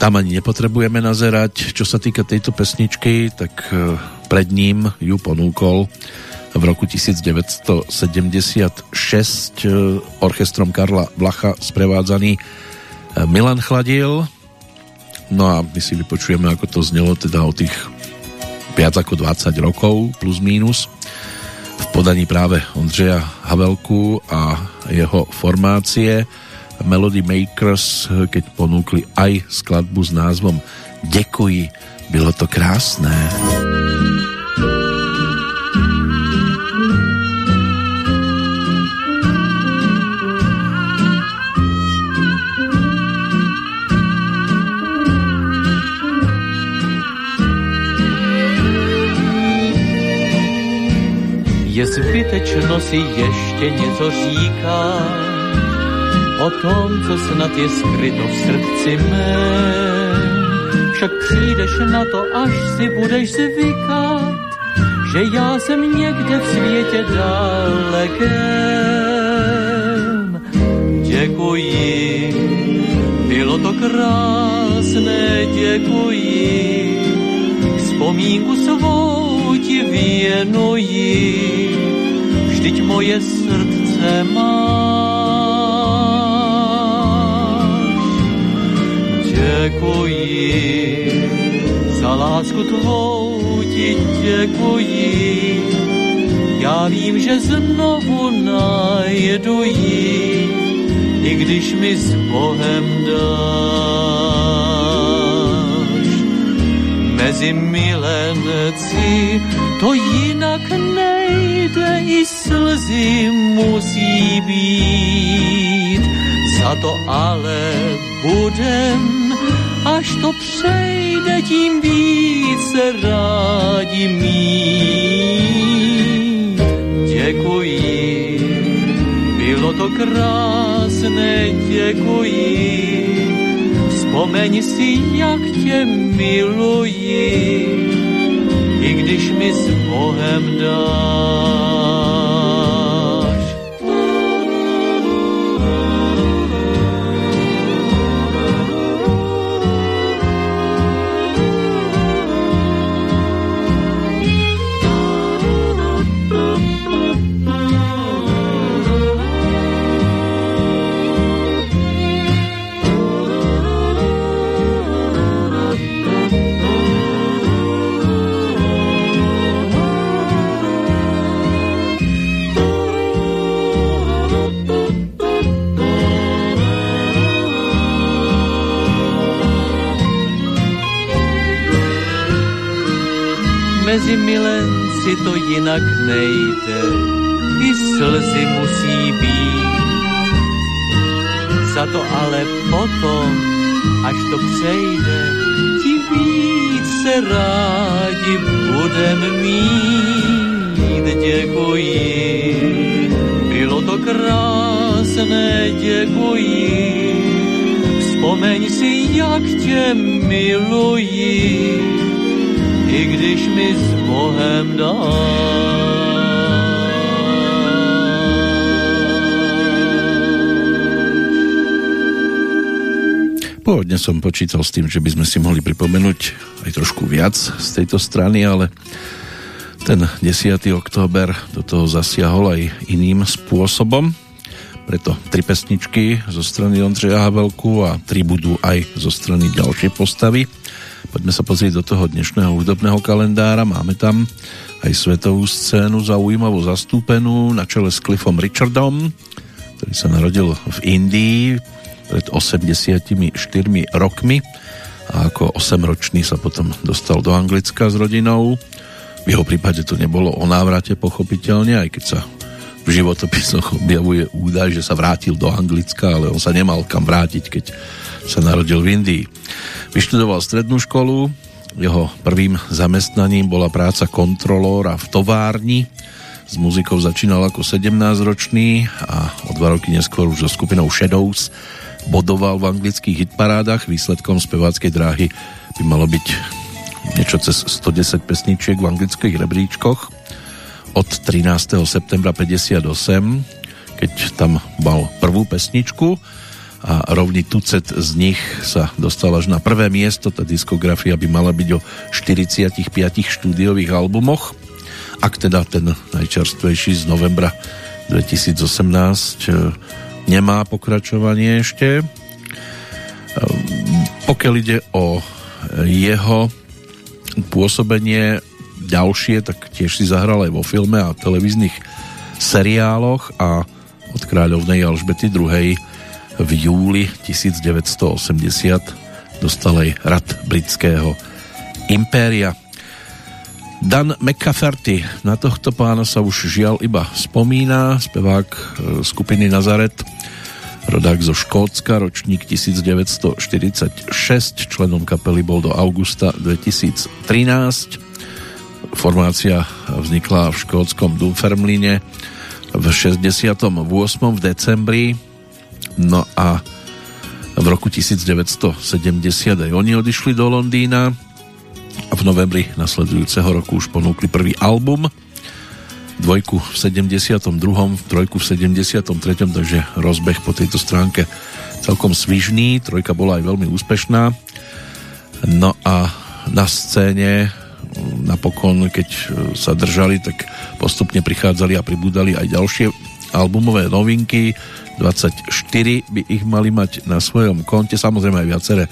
tam ani nepotrebujeme nazerať. Čo sa týka tejto pesničky, tak e, pred ním ju ponúkol v roku 1976 e, orchestrom Karla Vlacha sprevádzaný e, Milan Chladil. No a my si vypočujeme, ako to znelo teda o tých viac ako 20 rokov plus mínus v podaní práve Ondřeja Havelku a jeho formácie Melody Makers, keď ponúkli aj skladbu s názvom Děkuji, bylo to krásné. Je zbytečno si ještě něco říkat, o tom, co snad je skryto v srdci mé. Však přijdeš na to, až si budeš zvykat, že já jsem někde v světě dalekém. Děkuji, bylo to krásné, děkuji, vzpomínku svou ti věnuji, vždyť moje srdce má děkuji, za lásku tvou ti děkuji. Já vím, že znovu najdu ji, i když mi s Bohem dáš. Mezi milenci to jinak nejde, i slzy musí být. Za to ale budem až to přejde, tím více rádi mít. Děkuji, bylo to krásné, děkuji. Vzpomeň si, jak tě miluji, i když mi s Bohem dáš. Mezi milenci to jinak nejde, i slzy musí být. Za to ale potom, až to přejde, ti víc se rádi budem mít. Děkuji, bylo to krásné, děkuji. Vzpomeň si, jak tě miluji, i když mi s Bohem dál. Pôvodne som počítal s tým, že by sme si mohli pripomenúť aj trošku viac z tejto strany, ale ten 10. október do toho zasiahol aj iným spôsobom. Preto tri pesničky zo strany Ondřeja Havelku a tri budú aj zo strany ďalšej postavy. Poďme sa pozrieť do toho dnešného hudobného kalendára. Máme tam aj svetovú scénu zaujímavú zastúpenú na čele s Cliffom Richardom, ktorý sa narodil v Indii pred 84 rokmi a ako 8-ročný sa potom dostal do Anglicka s rodinou. V jeho prípade to nebolo o návrate pochopiteľne, aj keď sa v životopisoch objavuje údaj, že sa vrátil do Anglicka, ale on sa nemal kam vrátiť, keď sa narodil v Indii. Vyštudoval strednú školu, jeho prvým zamestnaním bola práca kontrolóra v továrni. S muzikou začínal ako 17-ročný a o dva roky neskôr už so skupinou Shadows bodoval v anglických hitparádach. Výsledkom speváckej dráhy by malo byť niečo cez 110 pesničiek v anglických rebríčkoch od 13. septembra 58, keď tam mal prvú pesničku a rovný tucet z nich sa dostal až na prvé miesto. Tá diskografia by mala byť o 45 štúdiových albumoch. Ak teda ten najčerstvejší z novembra 2018 nemá pokračovanie ešte. Ehm, pokiaľ ide o jeho pôsobenie ďalšie, tak tiež si zahral aj vo filme a televíznych seriáloch a od kráľovnej Alžbety II v júli 1980 dostal aj rad britského impéria. Dan McCafferty, na tohto pána sa už žial iba spomína, spevák e, skupiny Nazaret, rodák zo Škótska, ročník 1946, členom kapely bol do augusta 2013. Formácia vznikla v škótskom Dunfermline v 68. v decembri, no a v roku 1970 aj oni odišli do Londýna, a v novembri nasledujúceho roku už ponúkli prvý album dvojku v 72. trojku v 73. takže rozbeh po tejto stránke celkom svižný, trojka bola aj veľmi úspešná no a na scéne napokon, keď sa držali, tak postupne prichádzali a pribúdali aj ďalšie albumové novinky 24 by ich mali mať na svojom konte, samozrejme aj viaceré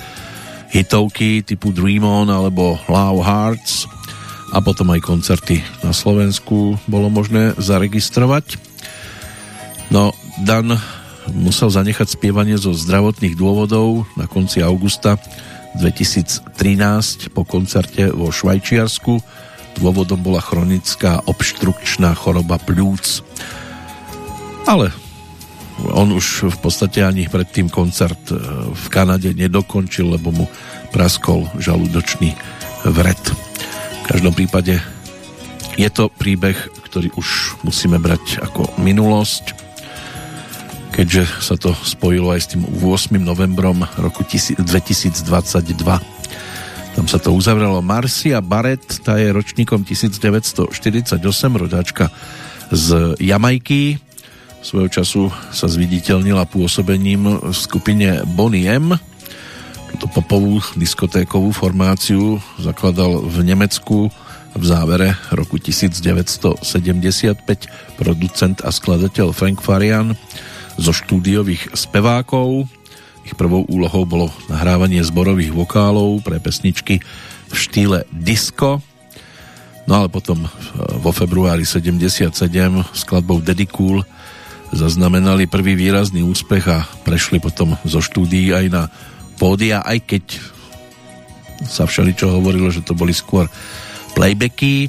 hitovky typu Dream On alebo Love Hearts a potom aj koncerty na Slovensku bolo možné zaregistrovať. No, Dan musel zanechať spievanie zo zdravotných dôvodov na konci augusta 2013 po koncerte vo Švajčiarsku. Dôvodom bola chronická obštrukčná choroba plúc. Ale on už v podstate ani predtým koncert e, v Kanade nedokončil, lebo mu praskol žalúdočný vred. V každom prípade je to príbeh, ktorý už musíme brať ako minulosť, keďže sa to spojilo aj s tým 8. novembrom roku 2022. Tam sa to uzavrelo. Marcia Barrett, tá je ročníkom 1948, rodáčka z Jamajky, svojho času sa zviditeľnila pôsobením v skupine Bonnie M. Túto popovú diskotékovú formáciu zakladal v Nemecku v závere roku 1975 producent a skladateľ Frank Farian zo štúdiových spevákov. Ich prvou úlohou bolo nahrávanie zborových vokálov pre pesničky v štýle disco. No ale potom vo februári 77 skladbou Daddy Cool zaznamenali prvý výrazný úspech a prešli potom zo štúdií aj na pódia, aj keď sa všeličo hovorilo, že to boli skôr playbacky.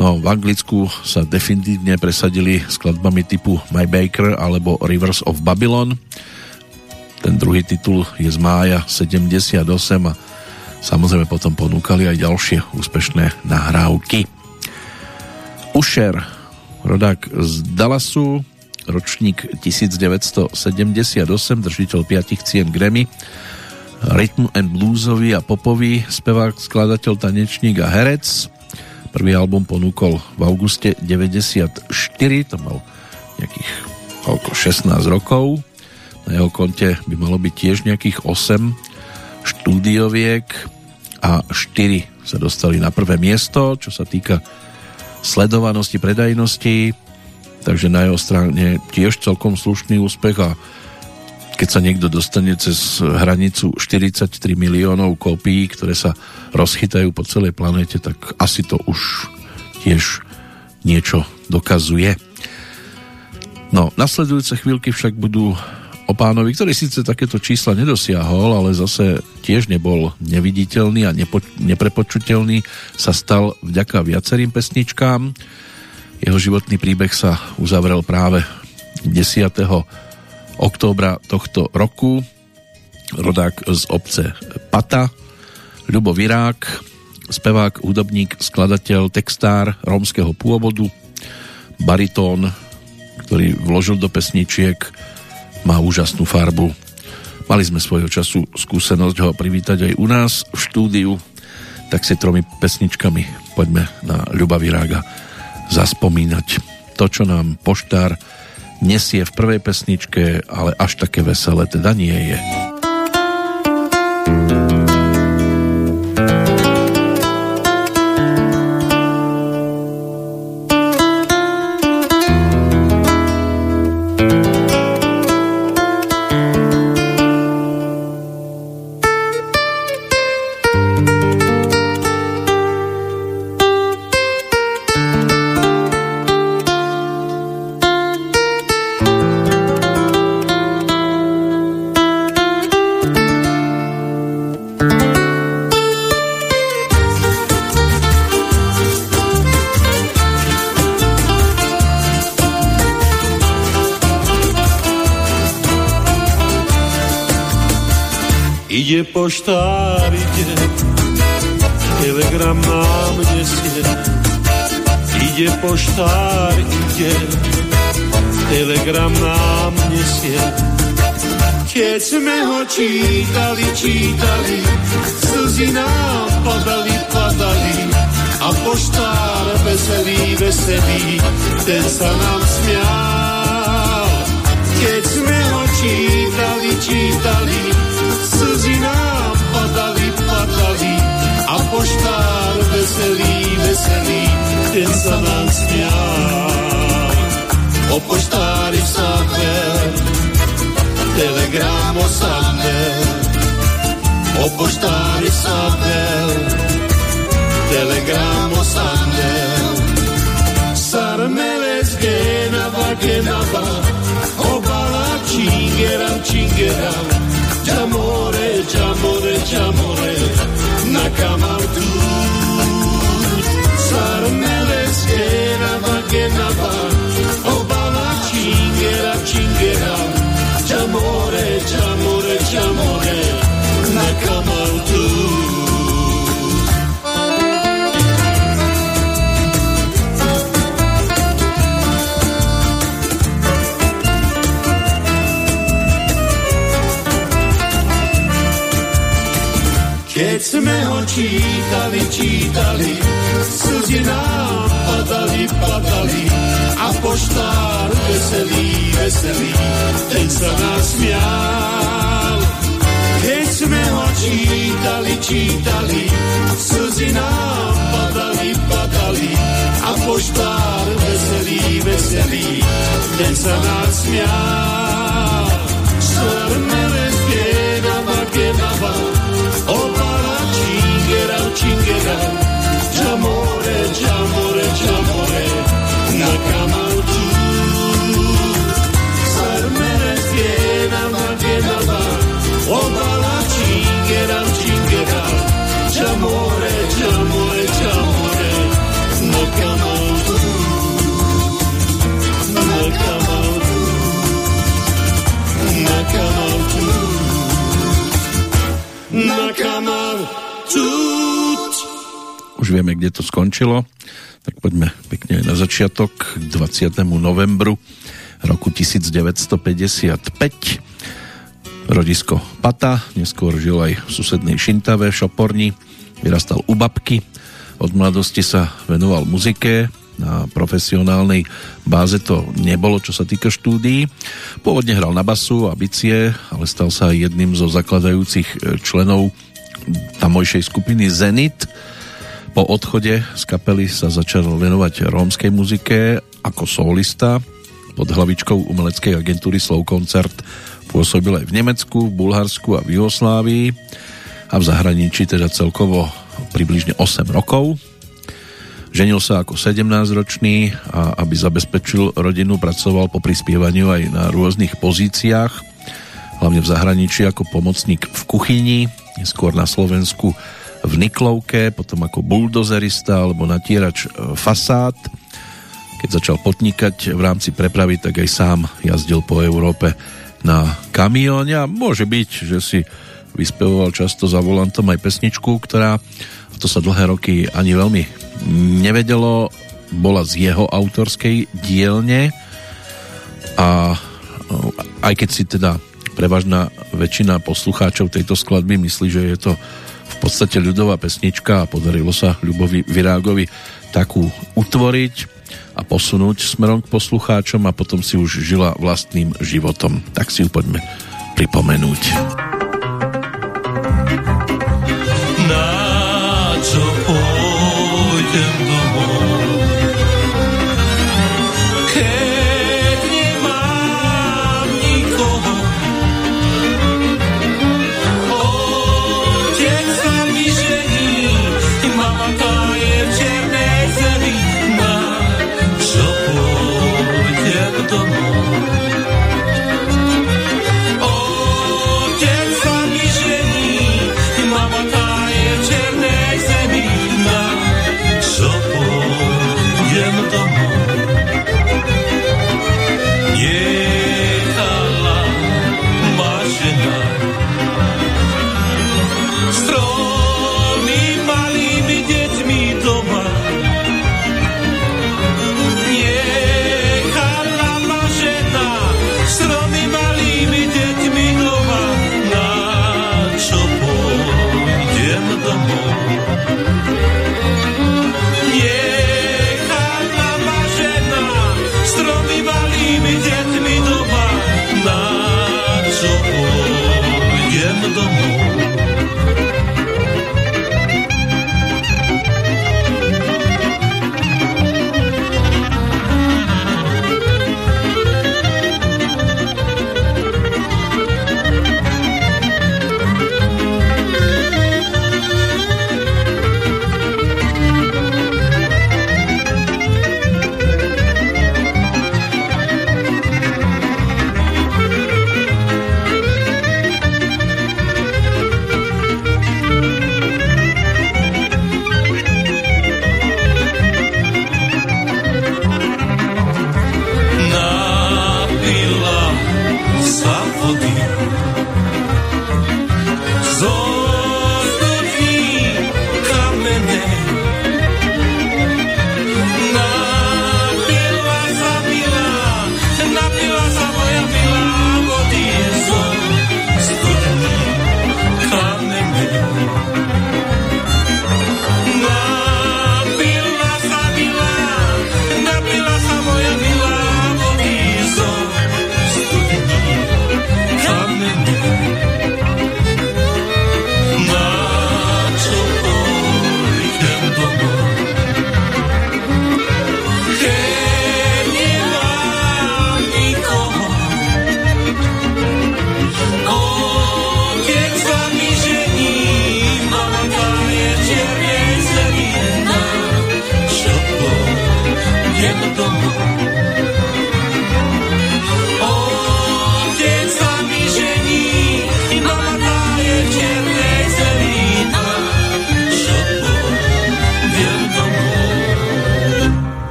No, v Anglicku sa definitívne presadili skladbami typu My Baker alebo Rivers of Babylon. Ten druhý titul je z mája 78 a samozrejme potom ponúkali aj ďalšie úspešné nahrávky. Usher, rodák z Dallasu, ročník 1978, držiteľ 5 cien Grammy, rytm and bluesový a popový spevák, skladateľ, tanečník a herec. Prvý album ponúkol v auguste 94, to mal nejakých koľko, 16 rokov. Na jeho konte by malo byť tiež nejakých 8 štúdioviek a 4 sa dostali na prvé miesto, čo sa týka sledovanosti, predajnosti, takže na jeho strane tiež celkom slušný úspech a keď sa niekto dostane cez hranicu 43 miliónov kópií, ktoré sa rozchytajú po celej planete, tak asi to už tiež niečo dokazuje. No, nasledujúce chvíľky však budú o pánovi, ktorý síce takéto čísla nedosiahol, ale zase tiež nebol neviditeľný a nepo, neprepočutelný, sa stal vďaka viacerým pesničkám. Jeho životný príbeh sa uzavrel práve 10 októbra tohto roku. Rodák z obce Pata, Ľubo Virák, spevák, hudobník, skladateľ, textár rómskeho pôvodu, baritón, ktorý vložil do pesničiek, má úžasnú farbu. Mali sme svojho času skúsenosť ho privítať aj u nás v štúdiu, tak si tromi pesničkami poďme na Ľuba Virága zaspomínať. To, čo nám poštár nesie v prvej pesničke, ale až také veselé teda nie je. Poštár telegram nám nesie. Ide poštár, ide, telegram nám nesie. Keď sme ho čítali, čítali, slzy nám padali, padali, a poštár veselý, veselý, ten sa nám smial. Keď sme ho čítali, čítali, poštár veselý, veselý, ten sa nám smial. O poštári samel, telegram osamel, o poštári samel, telegram čítali, čítali, slzy nám padali, padali a poštár veselý, veselý, ten sa nás smial. Keď sme ho čítali, čítali, slzy nám padali, padali a poštár veselý, veselý, ten sa nás smial. ci chiederò, già amore, già amore, amore. Už vieme, kde to skončilo, tak poďme pekne na začiatok k 20. novembru roku 1955. Rodisko Pata, neskôr žil aj v susednej Šintave, Šoporni, vyrastal u babky, od mladosti sa venoval muzike, na profesionálnej báze to nebolo, čo sa týka štúdií. Pôvodne hral na basu a bicie, ale stal sa aj jedným zo zakladajúcich členov tamojšej skupiny Zenit. Po odchode z kapely sa začal venovať rómskej muzike ako solista. Pod hlavičkou umeleckej agentúry Slow Concert pôsobil aj v Nemecku, Bulharsku a v Jugoslávii a v zahraničí teda celkovo približne 8 rokov. Ženil sa ako 17-ročný a aby zabezpečil rodinu, pracoval po prispievaniu aj na rôznych pozíciách, hlavne v zahraničí ako pomocník v kuchyni, neskôr na Slovensku v Niklovke, potom ako buldozerista alebo natierač e, fasád. Keď začal podnikať v rámci prepravy, tak aj sám jazdil po Európe na kamióne a môže byť, že si vyspevoval často za volantom aj pesničku, ktorá, a to sa dlhé roky ani veľmi nevedelo, bola z jeho autorskej dielne a aj keď si teda prevažná väčšina poslucháčov tejto skladby myslí, že je to podstate ľudová pesnička a podarilo sa Ľubovi Virágovi takú utvoriť a posunúť smerom k poslucháčom a potom si už žila vlastným životom. Tak si ju poďme pripomenúť. Ľuba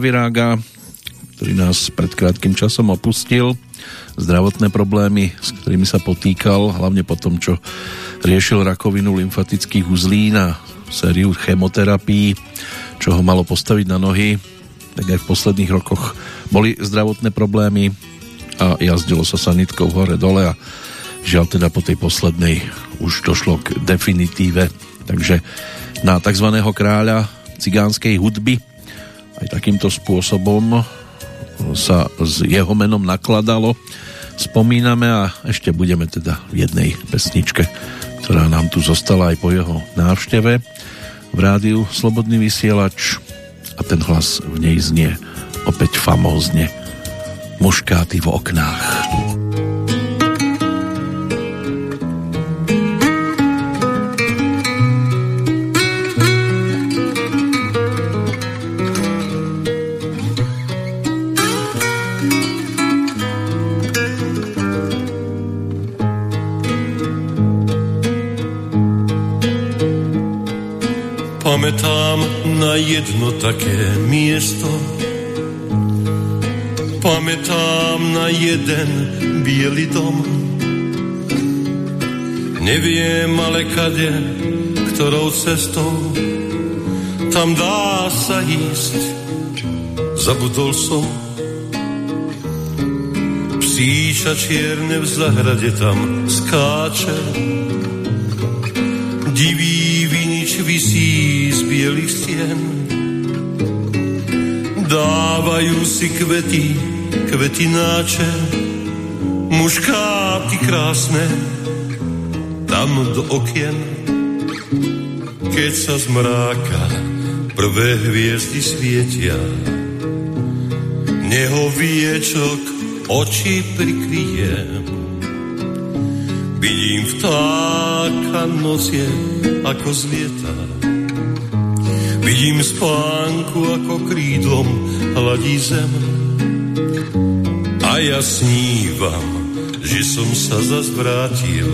Virága, ktorý nás pred krátkým časom opustil. Zdravotné problémy, s ktorými sa potýkal, hlavne po tom, čo riešil rakovinu lymfatických uzlín a sériu chemoterapií, čo ho malo postaviť na nohy. Tak aj v posledných rokoch boli zdravotné problémy a jazdilo sa sanitkou hore-dole a žiaľ teda po tej poslednej už došlo k definitíve. Takže na tzv. kráľa cigánskej hudby takýmto spôsobom sa s jeho menom nakladalo. Spomíname a ešte budeme teda v jednej pesničke, ktorá nám tu zostala aj po jeho návšteve v rádiu Slobodný vysielač a ten hlas v nej znie opäť famózne muškáty v oknách. Pamätám na jedno také miesto, pamätám na jeden biely dom. Neviem ale kade, ktorou cestou, tam dá sa ísť, zabudol som. Psíča čierne v zahrade tam skáče, Dávajú si kvety, kvetináče, muškáty krásne, tam do okien. Keď sa zmráka, prvé hviezdy svietia, neho viečok oči prikryjem. Vidím vtáka nocie, ako zlieta. Vidím spánku, ako krídlom hladí zem. A ja snívam, že som sa zas vrátil.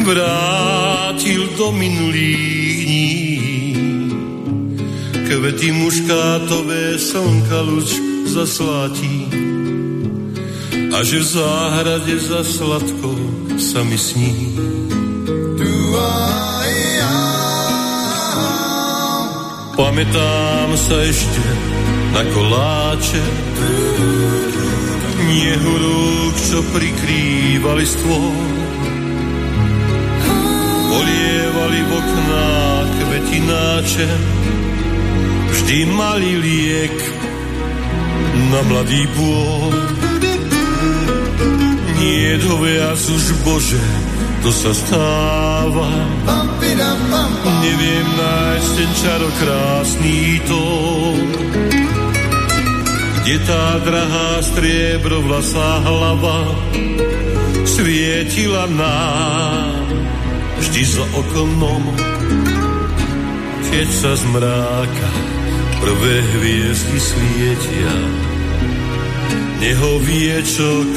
Vrátil do minulých dní. Kvety muškátové slnka luč zasvátí. A že v záhrade za sladkou sa mi sní. Pamätám sa ešte na koláče, rúk, čo prikrývali stôl. Polievali v oknách kvetináče, vždy mali liek na mladý pôl. Nie to viac už Bože, to sa stáva. Neviem nájsť ten čarokrásný tón. Kde tá drahá striebro vlasá hlava svietila nám vždy za oknom. Keď sa zmráka prvé hviezdy svietia, neho viečok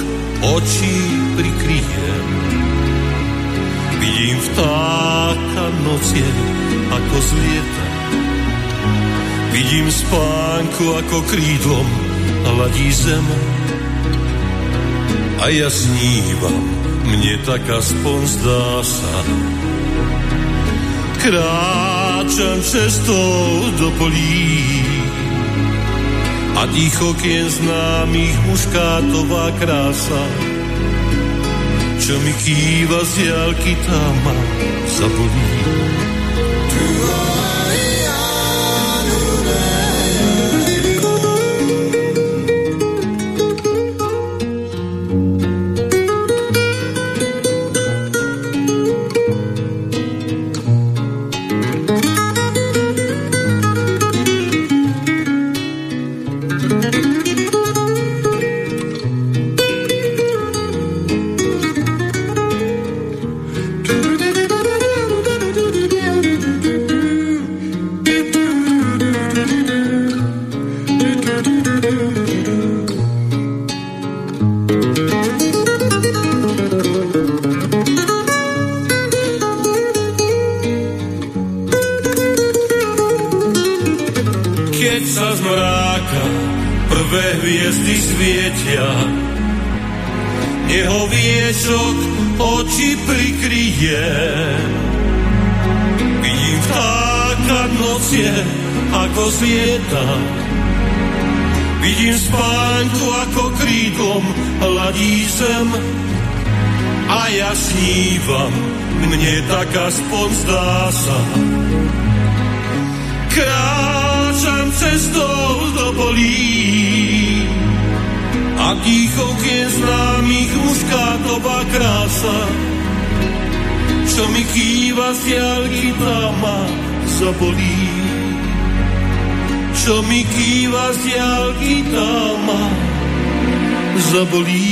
oči prikryjem. Vtáka nocie, ako zlieta. Vidím spánku, ako krídlom hladí zem. A ja snívam, mne tak aspoň zdá sa. Kráčam cestou do polí a tých okien známych muškátová krása čo mi kýva z diálky tam ma zabolí. oči aspoň zdá sa. Kráčam cestou do bolí a ticho je známych muškátová krása. Čo mi kýva z tá ma zabolí. Čo mi kýva z tá ma. Zabolí.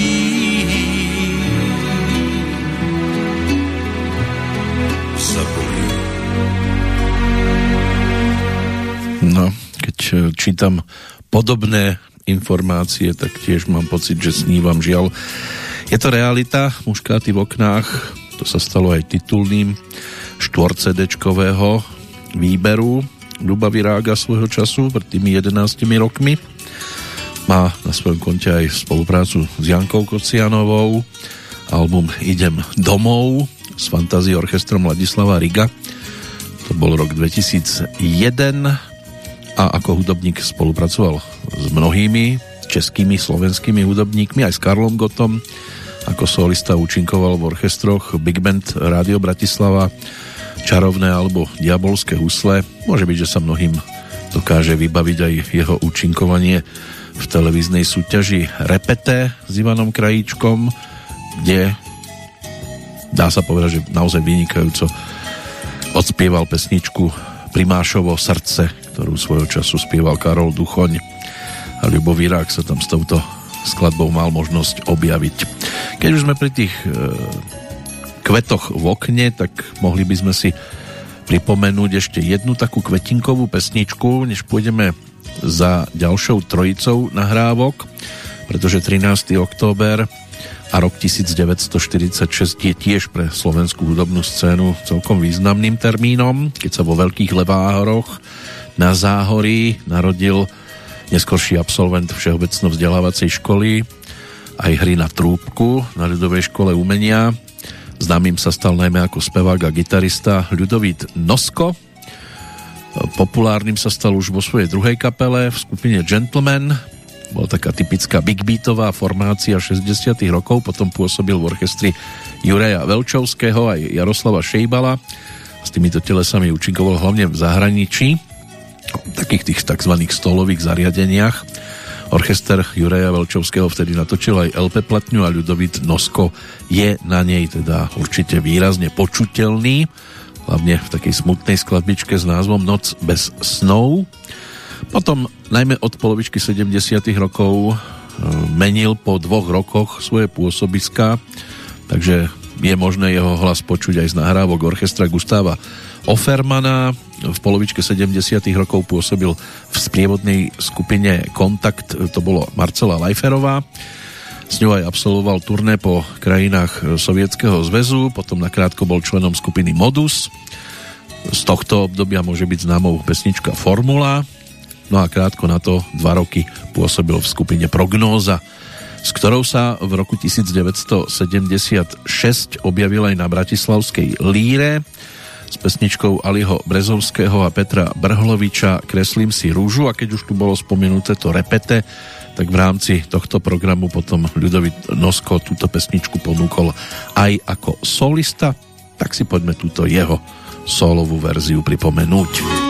Čítam podobné informácie, tak tiež mám pocit, že snívam žiaľ. Je to realita, muškáty v oknách, to sa stalo aj titulným štvorcedečkového výberu Duba Virága svojho času pred tými 11 rokmi. Má na svojom konte aj spoluprácu s Jankou Kocianovou, album Idem domov s fantázií orchestrom Ladislava Riga. To bol rok 2001 a ako hudobník spolupracoval s mnohými českými, slovenskými hudobníkmi, aj s Karlom Gotom. Ako solista účinkoval v orchestroch Big Band Rádio Bratislava, Čarovné alebo Diabolské husle. Môže byť, že sa mnohým dokáže vybaviť aj jeho účinkovanie v televíznej súťaži Repete s Ivanom Krajíčkom, kde dá sa povedať, že naozaj vynikajúco odspieval pesničku Primášovo srdce, ktorú svojho času spieval Karol Duchoň a Ľubo Virák sa tam s touto skladbou mal možnosť objaviť. Keď už sme pri tých e, kvetoch v okne, tak mohli by sme si pripomenúť ešte jednu takú kvetinkovú pesničku, než pôjdeme za ďalšou trojicou nahrávok, pretože 13. október a rok 1946 je tiež pre slovenskú hudobnú scénu celkom významným termínom, keď sa vo Veľkých Leváhoroch na Záhorí narodil neskorší absolvent Všeobecno vzdelávacej školy aj hry na trúbku na ľudovej škole umenia. Známym sa stal najmä ako spevák a gitarista Ľudovít Nosko. Populárnym sa stal už vo svojej druhej kapele v skupine Gentleman. Bola taká typická big beatová formácia 60 rokov, potom pôsobil v orchestri Juraja Velčovského aj Jaroslava Šejbala. S týmito telesami účinkoval hlavne v zahraničí takých tých tzv. stolových zariadeniach. Orchester Juraja Velčovského vtedy natočil aj LP platňu a ľudovit Nosko je na nej teda určite výrazne počutelný, hlavne v takej smutnej skladbičke s názvom Noc bez snov. Potom najmä od polovičky 70 rokov e, menil po dvoch rokoch svoje pôsobiska, takže je možné jeho hlas počuť aj z nahrávok orchestra Gustáva Offermana. V polovičke 70. rokov pôsobil v sprievodnej skupine Kontakt, to bolo Marcela Lajferová. S ňou aj absolvoval turné po krajinách Sovietskeho zväzu, potom nakrátko bol členom skupiny Modus. Z tohto obdobia môže byť známou pesnička Formula. No a krátko na to dva roky pôsobil v skupine Prognóza, s ktorou sa v roku 1976 objavil aj na Bratislavskej líre. S pesničkou Aliho Brezovského a Petra Brhloviča Kreslím si rúžu. A keď už tu bolo spomenuté to repete, tak v rámci tohto programu potom Ľudovit Nosko túto pesničku ponúkol aj ako solista, tak si poďme túto jeho solovú verziu pripomenúť.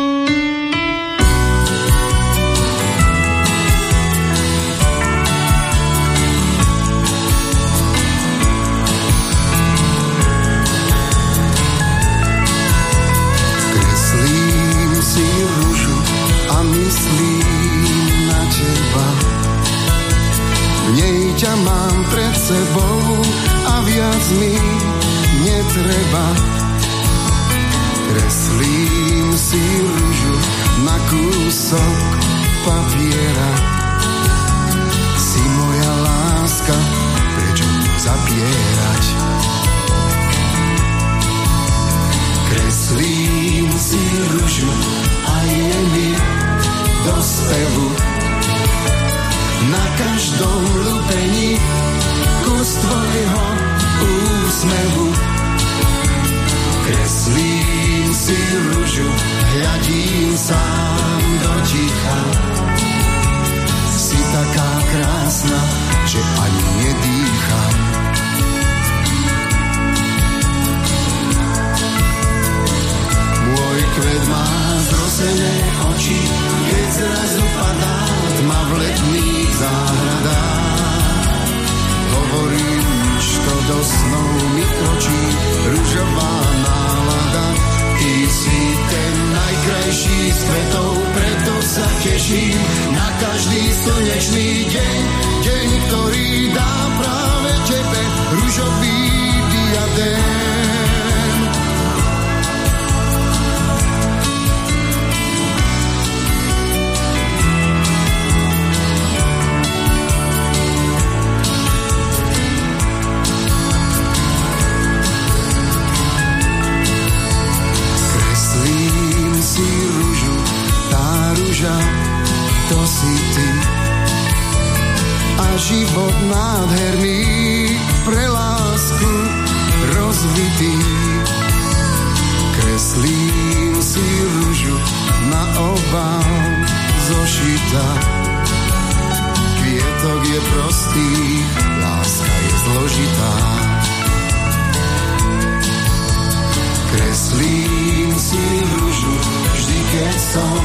Som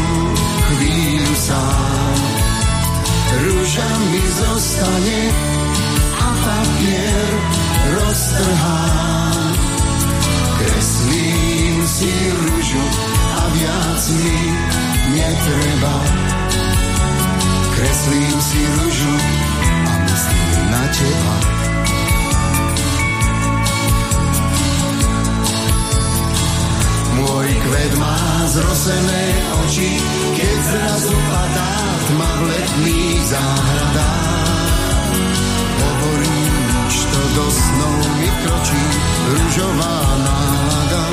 chvíľu sám. Rúža mi zostane a papier roztrhám. Kreslím si rúžu a viac mi netreba. Kreslím si rúžu a myslím na teba. Kvet má zrosené oči, keď zrazu padá tma v letných záhradách. Hovorím, čo do snov mi kročí rúžová nálada.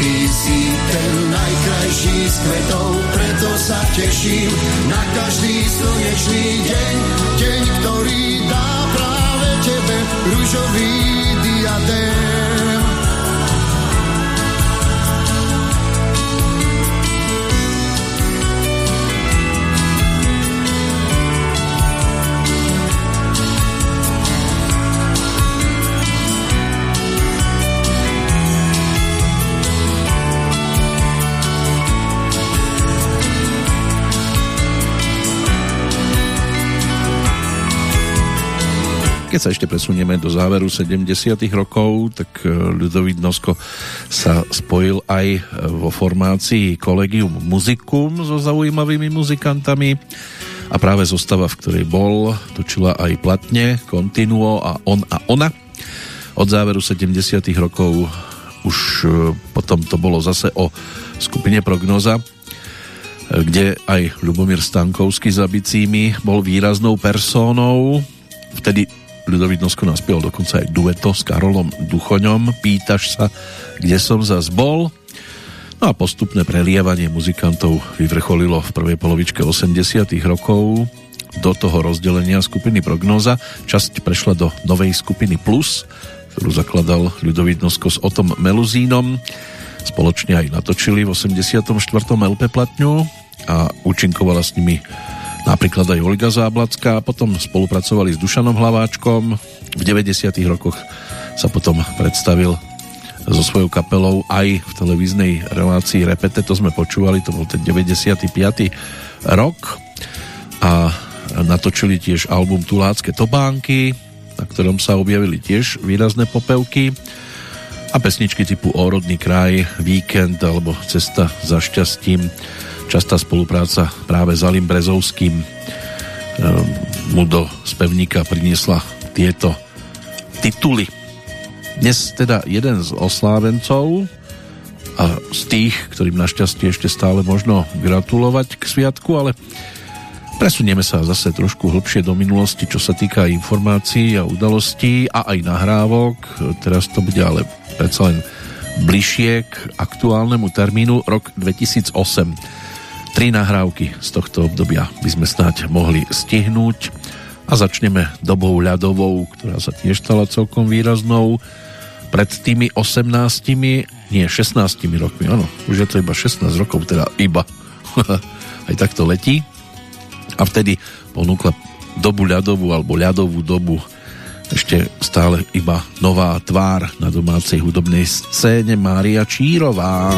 Ty si ten najkrajší z kvetov, preto sa teším na každý slnečný deň, deň, ktorý dá práve tebe rúžový diadém. Keď sa ešte presunieme do záveru 70 rokov, tak e, Ľudovít Nosko sa spojil aj e, vo formácii Collegium Musicum so zaujímavými muzikantami a práve zostava, v ktorej bol, točila aj platne Continuo a On a Ona. Od záveru 70 rokov už e, potom to bolo zase o skupine Prognoza, kde aj Ľubomír Stankovský za bicími bol výraznou persónou. Vtedy Ľudovít Nosko naspiel dokonca aj dueto s Karolom Duchoňom Pýtaš sa, kde som zas bol No a postupné prelievanie muzikantov vyvrcholilo v prvej polovičke 80 rokov do toho rozdelenia skupiny Prognoza. Časť prešla do novej skupiny Plus, ktorú zakladal Ľudovít Nosko s Otom Meluzínom. Spoločne aj natočili v 84. LP platňu a účinkovala s nimi napríklad aj Olga Záblacká, potom spolupracovali s Dušanom Hlaváčkom, v 90. rokoch sa potom predstavil so svojou kapelou aj v televíznej relácii Repete, to sme počúvali, to bol ten 95. rok a natočili tiež album Tulácké tobánky, na ktorom sa objavili tiež výrazné popevky a pesničky typu Órodný kraj, Víkend alebo Cesta za šťastím častá spolupráca práve s Alim Brezovským ehm, mu do spevníka priniesla tieto tituly. Dnes teda jeden z oslávencov a z tých, ktorým našťastie ešte stále možno gratulovať k sviatku, ale presunieme sa zase trošku hlbšie do minulosti, čo sa týka informácií a udalostí a aj nahrávok. Teraz to bude ale predsa len bližšie k aktuálnemu termínu rok 2008 Tri nahrávky z tohto obdobia by sme snáď mohli stihnúť a začneme dobou ľadovou, ktorá sa tiež stala celkom výraznou. Pred tými 18, nie 16 rokmi, áno, už je to iba 16 rokov, teda iba. Aj takto letí. A vtedy ponúkla dobu ľadovú alebo ľadovú dobu ešte stále iba nová tvár na domácej hudobnej scéne Mária Čírová.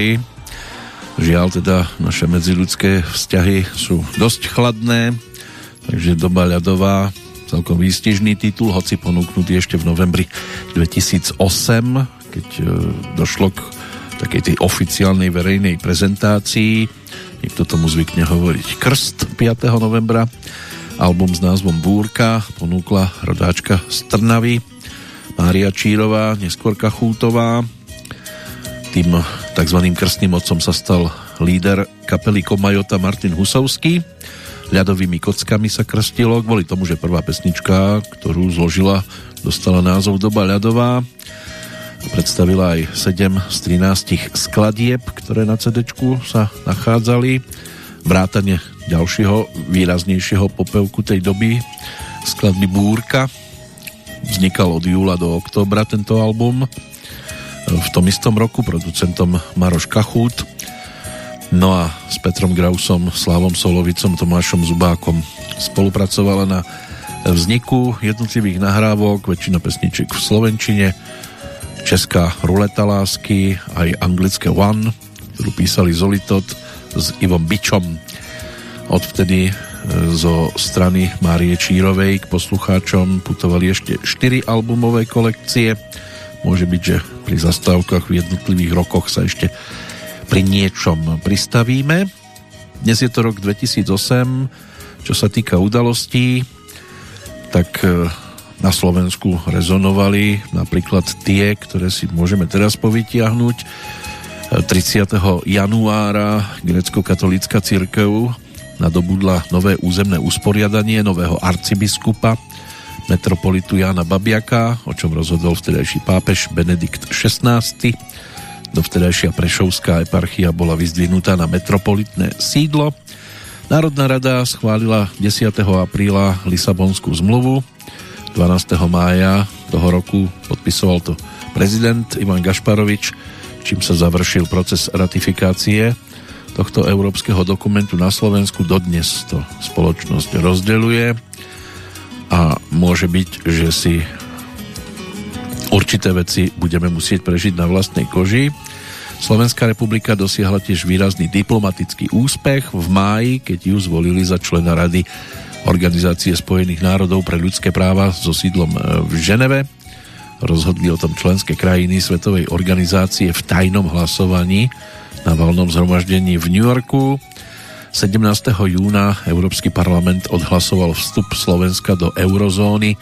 Trafili. Žiaľ teda naše medziludské vzťahy sú dosť chladné, takže doba ľadová celkom výstižný titul, hoci ponúknutý ešte v novembri 2008, keď e, došlo k takej tej oficiálnej verejnej prezentácii. Niekto tomu zvykne hovoriť Krst 5. novembra. Album s názvom Búrka ponúkla rodáčka z Trnavy Mária Čírová, neskôr Kachútová. Tým tzv. krstným otcom sa stal líder kapely Komajota Martin Husovský. Ľadovými kockami sa krstilo kvôli tomu, že prvá pesnička, ktorú zložila, dostala názov Doba ľadová. Predstavila aj 7 z 13 skladieb, ktoré na cd sa nachádzali. Vrátane ďalšieho výraznejšieho popevku tej doby skladby Búrka. Vznikal od júla do októbra tento album. V tom istom roku producentom Maroš Kachút No a s Petrom Grausom, Slávom Solovicom, Tomášom Zubákom spolupracovala na vzniku jednotlivých nahrávok, väčšina pesničiek v Slovenčine, Česká ruleta lásky, aj anglické One, ktorú písali Zolitot s Ivom Bičom. Odvtedy e, zo strany Márie Čírovej k poslucháčom putovali ešte 4 albumové kolekcie. Môže byť, že pri zastávkach v jednotlivých rokoch sa ešte pri niečom pristavíme. Dnes je to rok 2008, čo sa týka udalostí, tak e, na Slovensku rezonovali napríklad tie, ktoré si môžeme teraz povytiahnuť. 30. januára grecko-katolická církev nadobudla nové územné usporiadanie nového arcibiskupa metropolitu Jána Babiaka, o čom rozhodol vtedajší pápež Benedikt XVI Dovtedajšia Prešovská eparchia bola vyzdvihnutá na metropolitné sídlo. Národná rada schválila 10. apríla Lisabonskú zmluvu. 12. mája toho roku podpisoval to prezident Ivan Gašparovič, čím sa završil proces ratifikácie tohto európskeho dokumentu na Slovensku. Dodnes to spoločnosť rozdeluje a môže byť, že si určité veci budeme musieť prežiť na vlastnej koži. Slovenská republika dosiahla tiež výrazný diplomatický úspech v máji, keď ju zvolili za člena Rady Organizácie spojených národov pre ľudské práva so sídlom e, v Ženeve. Rozhodli o tom členské krajiny Svetovej organizácie v tajnom hlasovaní na valnom zhromaždení v New Yorku. 17. júna Európsky parlament odhlasoval vstup Slovenska do eurozóny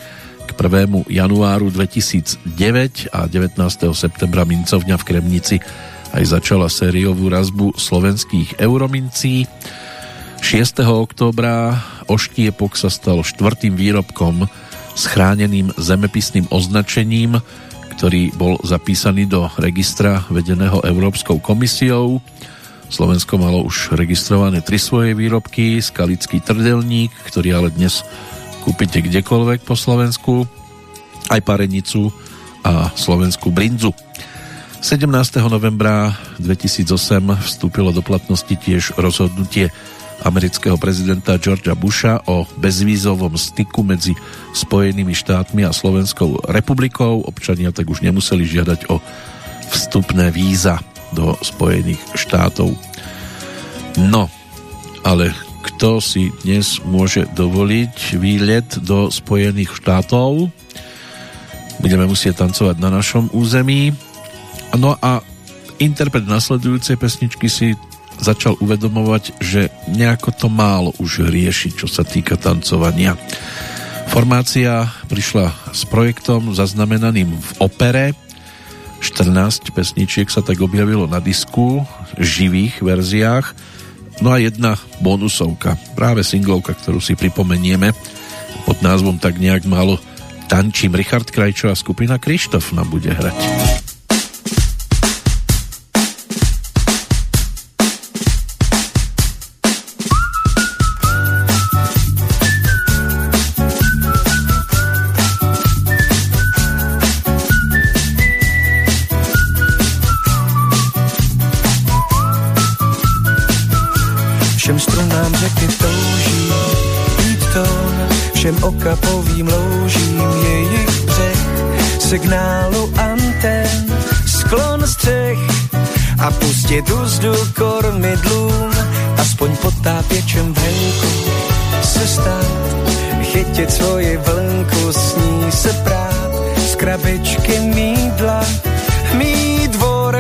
k 1. januáru 2009 a 19. septembra mincovňa v Kremnici aj začala sériovú razbu slovenských euromincí. 6. októbra oštiepok sa stal štvrtým výrobkom s chráneným zemepisným označením, ktorý bol zapísaný do registra vedeného Európskou komisiou. Slovensko malo už registrované tri svoje výrobky, skalický trdelník, ktorý ale dnes kúpite kdekoľvek po Slovensku, aj parenicu a slovenskú brinzu. 17. novembra 2008 vstúpilo do platnosti tiež rozhodnutie amerického prezidenta Georgia Busha o bezvízovom styku medzi Spojenými štátmi a Slovenskou republikou. Občania tak už nemuseli žiadať o vstupné víza do Spojených štátov. No, ale kto si dnes môže dovoliť výlet do Spojených štátov. Budeme musieť tancovať na našom území. No a interpret nasledujúcej pesničky si začal uvedomovať, že nejako to málo už riešiť, čo sa týka tancovania. Formácia prišla s projektom zaznamenaným v opere. 14 pesničiek sa tak objavilo na disku, živých verziách No a jedna bonusovka, práve singlovka, ktorú si pripomenieme pod názvom tak nejak málo tančím. Richard Krajčo a skupina Krištof nám bude hrať. Kapovým loužím jejich břeh, signálu anten, sklon střech a pustit úzdu kormidlům, aspoň potápěčem venku se stát, chytit svoji vlnku, s ní se prát, z krabičky mídla, mít dvor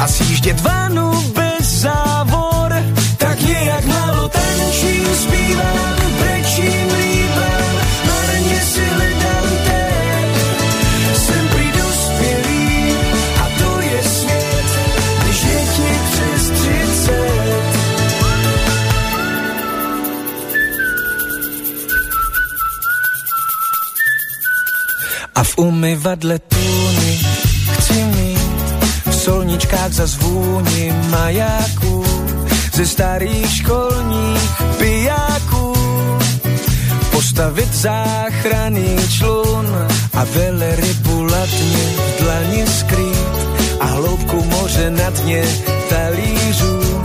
a sjíždět vanu bez umyvadle tůny chci mít v solničkách za zvůni majáků ze starých školních pijáků. Postavit záchranný člun a velerybu latně v dlani skrýt a hloubku moře na dně talířů.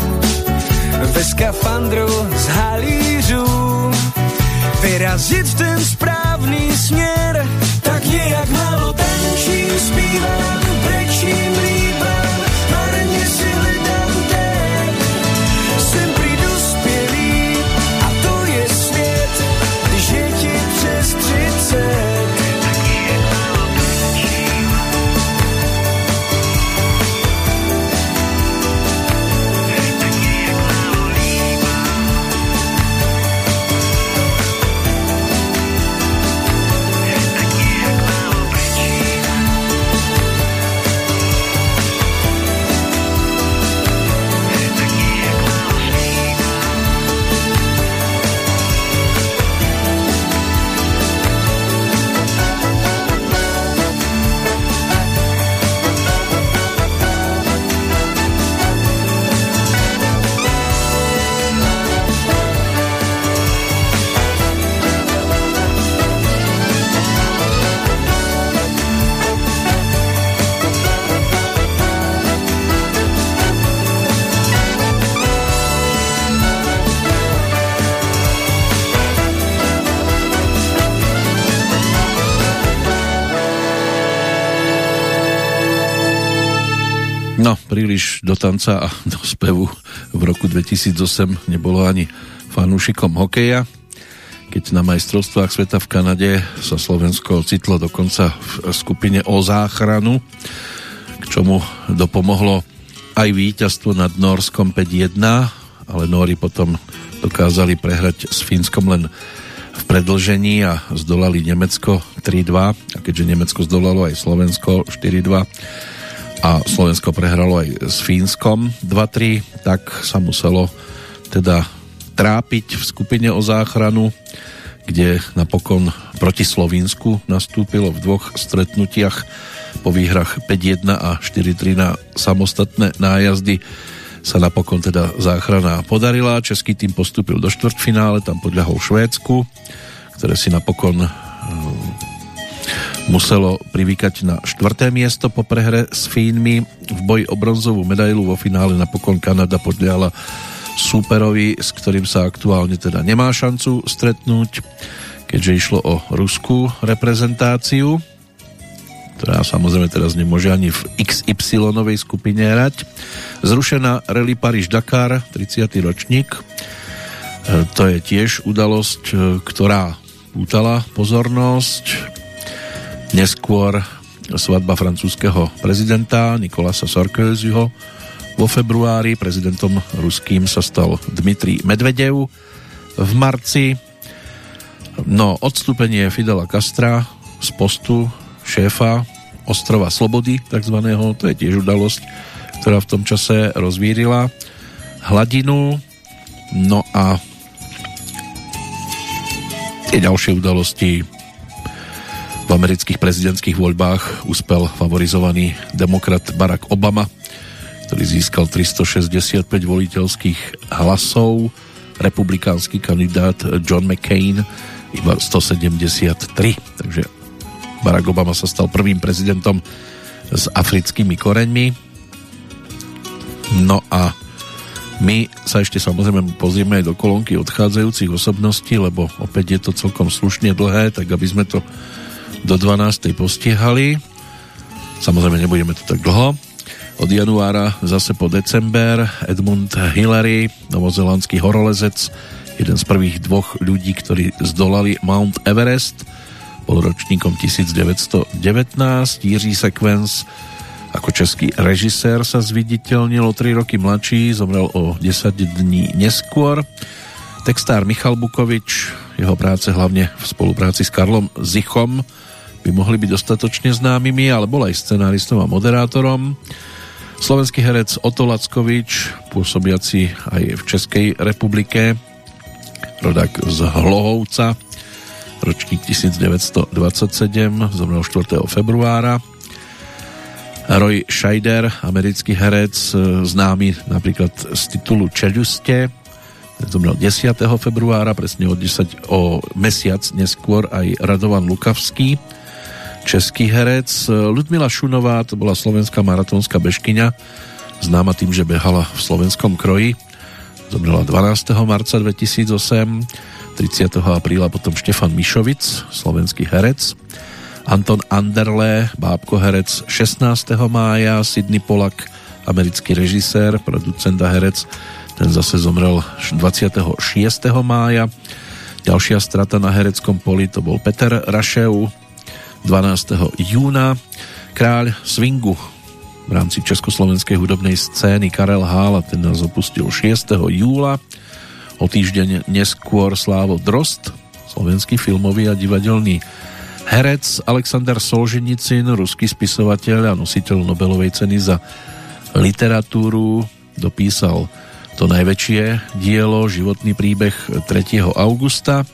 Ve skafandru z halířů vyrazit ten správný směr nějak malo tančím, zpívám, brečím, príliš do tanca a do spevu v roku 2008 nebolo ani fanúšikom hokeja. Keď na majstrovstvách sveta v Kanade sa Slovensko ocitlo dokonca v skupine o záchranu, k čomu dopomohlo aj víťazstvo nad Norskom 5-1, ale Nóri potom dokázali prehrať s Fínskom len v predlžení a zdolali Nemecko 3-2 a keďže Nemecko zdolalo aj Slovensko 4-2 a Slovensko prehralo aj s Fínskom 2-3, tak sa muselo teda trápiť v skupine o záchranu, kde napokon proti Slovinsku nastúpilo v dvoch stretnutiach po výhrach 5-1 a 4-3 na samostatné nájazdy sa napokon teda záchrana podarila. Český tým postúpil do štvrtfinále, tam podľahol Švédsku, ktoré si napokon muselo privykať na štvrté miesto po prehre s Fínmi. V boji o bronzovú medailu vo finále napokon Kanada podľala súperovi, s ktorým sa aktuálne teda nemá šancu stretnúť, keďže išlo o ruskú reprezentáciu, ktorá samozrejme teraz nemôže ani v XY skupine hrať. Zrušená Rally Paríž-Dakar, 30. ročník. E, to je tiež udalosť, e, ktorá pútala pozornosť. Neskôr svadba francúzského prezidenta Nikolasa Sarkozyho vo februári prezidentom ruským sa stal Dmitrij Medvedev v marci. No, odstúpenie Fidela Castra z postu šéfa ostrova Slobody, takzvaného, to je tiež udalosť, ktorá v tom čase rozvírila hladinu. No a tie ďalšie udalosti v amerických prezidentských voľbách uspel favorizovaný demokrat Barack Obama ktorý získal 365 voliteľských hlasov. Republikánsky kandidát John McCain iba 173. Takže Barack Obama sa stal prvým prezidentom s africkými koreňmi. No a my sa ešte samozrejme pozrieme aj do kolónky odchádzajúcich osobností, lebo opäť je to celkom slušne dlhé, tak aby sme to do 12. postihali. Samozrejme nebudeme to tak dlho od januára zase po december Edmund Hillary, novozelandský horolezec, jeden z prvých dvoch ľudí, ktorí zdolali Mount Everest, bol ročníkom 1919. Jiří Sekvens ako český režisér sa zviditeľnil o 3 roky mladší, zomrel o 10 dní neskôr. Textár Michal Bukovič, jeho práce hlavne v spolupráci s Karlom Zichom by mohli byť dostatočne známymi, ale bol aj scenáristom a moderátorom. Slovenský herec Oto Lackovič, pôsobiaci aj v Českej republike, rodak z Hlohovca, ročník 1927, zomrel 4. februára. Roy Scheider, americký herec, známy napríklad z titulu Čeľuste, zomrel 10. februára, presne o, 10, o mesiac neskôr aj Radovan Lukavský, český herec. Ludmila Šunová, to bola slovenská maratónska bežkyňa, známa tým, že behala v slovenskom kroji. Zomrela 12. marca 2008, 30. apríla potom Štefan Mišovic, slovenský herec. Anton Anderle, bábko herec 16. mája, Sidney Polak, americký režisér, producent a herec, ten zase zomrel 26. mája. Ďalšia strata na hereckom poli to bol Peter Rašev, 12. júna. Kráľ swingu v rámci československej hudobnej scény Karel Hála, ten nás opustil 6. júla. O týždeň neskôr Slávo Drost, slovenský filmový a divadelný herec Alexander Solženicin, ruský spisovateľ a nositeľ Nobelovej ceny za literatúru, dopísal to najväčšie dielo, životný príbeh 3. augusta.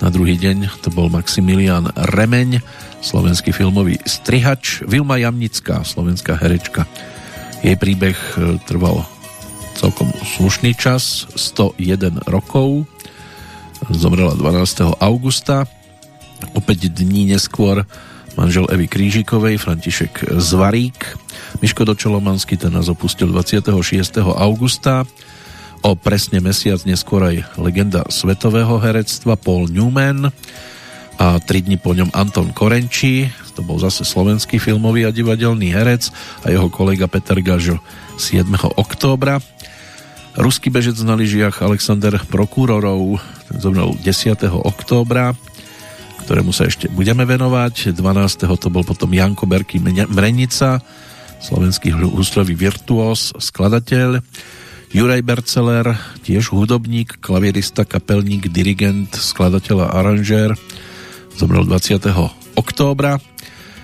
Na druhý deň to bol Maximilian Remeň, slovenský filmový strihač, Vilma Jamnická, slovenská herečka. Jej príbeh e, trval celkom slušný čas, 101 rokov. Zomrela 12. augusta. Opäť dní neskôr manžel Evy Krížikovej, František Zvarík. Miško Dočolomanský ten nás opustil 26. augusta. O presne mesiac neskôr aj legenda svetového herectva Paul Newman a 3 dní po ňom Anton Korenčí, to bol zase slovenský filmový a divadelný herec a jeho kolega Peter Gažo 7. októbra. Ruský bežec na lyžiach Alexander Prokurorov, ten zomrel 10. októbra, ktorému sa ešte budeme venovať. 12. to bol potom Janko Berky Mrenica, slovenský huslový virtuós, skladateľ. Juraj Berceler, tiež hudobník, klavierista, kapelník, dirigent, skladateľ a aranžér, zomrel 20. októbra.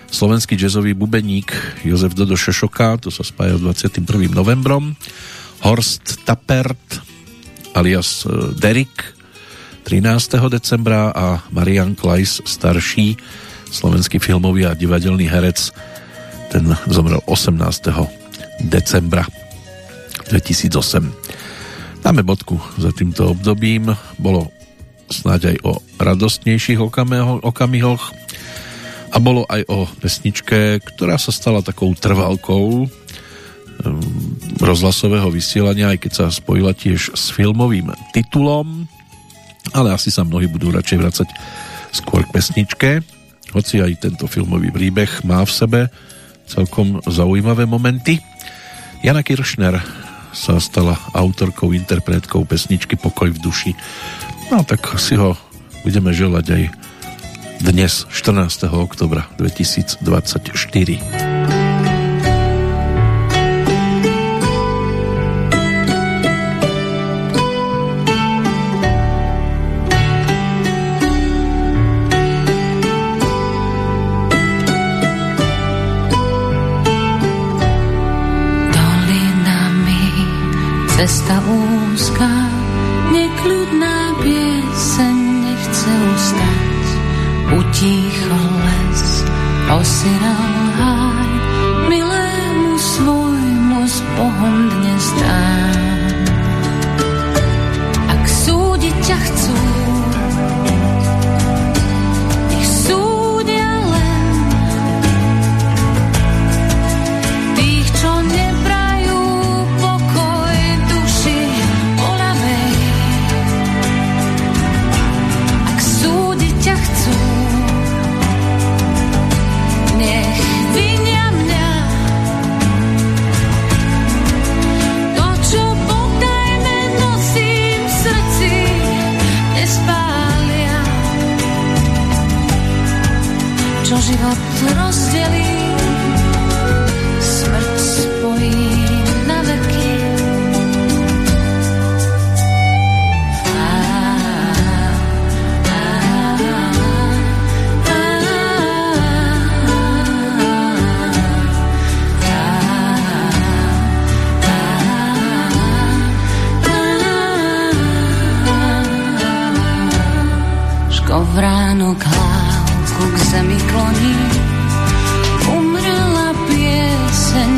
Slovenský jazzový bubeník Jozef Dodo Šešoka, to sa spája 21. novembrom. Horst Tappert, alias e, Derek, 13. decembra a Marian Klajs, starší slovenský filmový a divadelný herec, ten zomrel 18. decembra. 2008. Dáme bodku za týmto obdobím. Bolo snáď aj o radostnejších okamihoch a bolo aj o pesničke, ktorá sa stala takou trvalkou rozhlasového vysielania, aj keď sa spojila tiež s filmovým titulom, ale asi sa mnohí budú radšej vracať skôr k pesničke, hoci aj tento filmový príbeh má v sebe celkom zaujímavé momenty. Jana Kiršner sa stala autorkou, interpretkou pesničky Pokoj v duši. No tak si ho budeme želať aj dnes, 14. oktobra 2024. Cesta úzka, osiral háj, milému svojmu s Bohom dnes dám. Ak súdiť ťa chcú, Škovránok hlava hlavu k zemi kloní. Umrela pieseň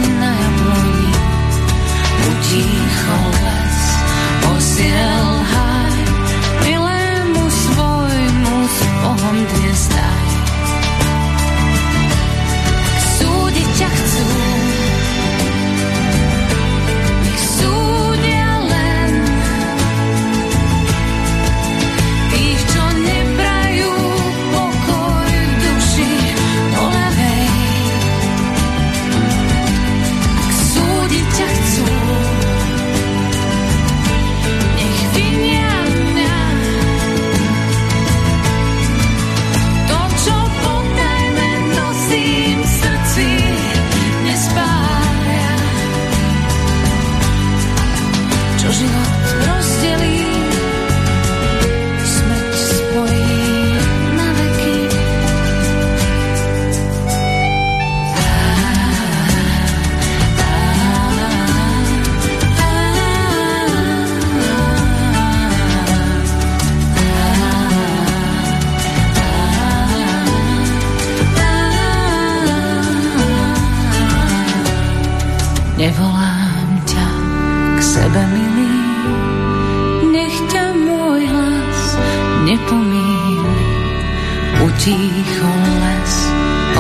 ticho les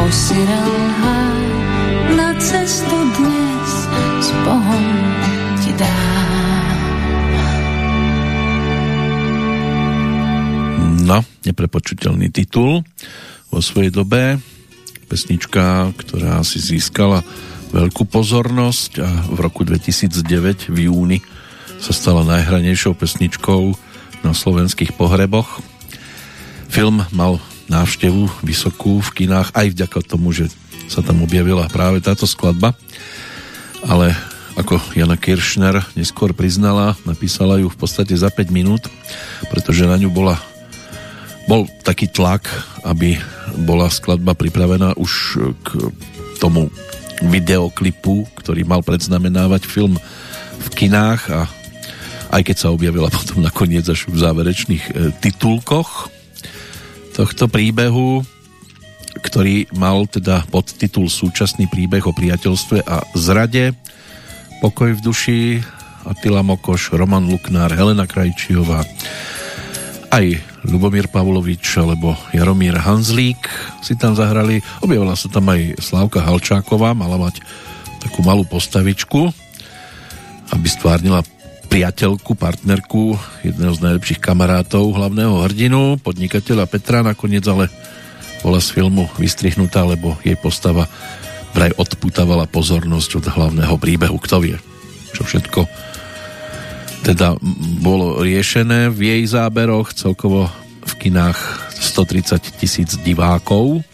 osirel na cestu dnes s Bohom ti dám. No, neprepočuteľný titul vo svojej dobe. Pesnička, ktorá si získala veľkú pozornosť a v roku 2009 v júni sa stala najhranejšou pesničkou na slovenských pohreboch. Film mal návštevu vysokú v kinách aj vďaka tomu, že sa tam objavila práve táto skladba. Ale ako Jana Kiršner neskôr priznala, napísala ju v podstate za 5 minút, pretože na ňu bola bol taký tlak, aby bola skladba pripravená už k tomu videoklipu, ktorý mal predznamenávať film v kinách a aj keď sa objavila potom nakoniec až v záverečných e, titulkoch tohto príbehu, ktorý mal teda podtitul Súčasný príbeh o priateľstve a zrade, Pokoj v duši, Attila Mokoš, Roman Luknár, Helena Krajčiová, aj Lubomír Pavlovič alebo Jaromír Hanzlík si tam zahrali. Objavila sa tam aj Slávka Halčáková, mala mať takú malú postavičku, aby stvárnila priateľku, partnerku jedného z najlepších kamarátov hlavného hrdinu, podnikateľa Petra, nakoniec ale bola z filmu vystrihnutá, lebo jej postava vraj odputávala pozornosť od hlavného príbehu. Kto vie, čo všetko teda bolo riešené v jej záberoch, celkovo v kinách 130 tisíc divákov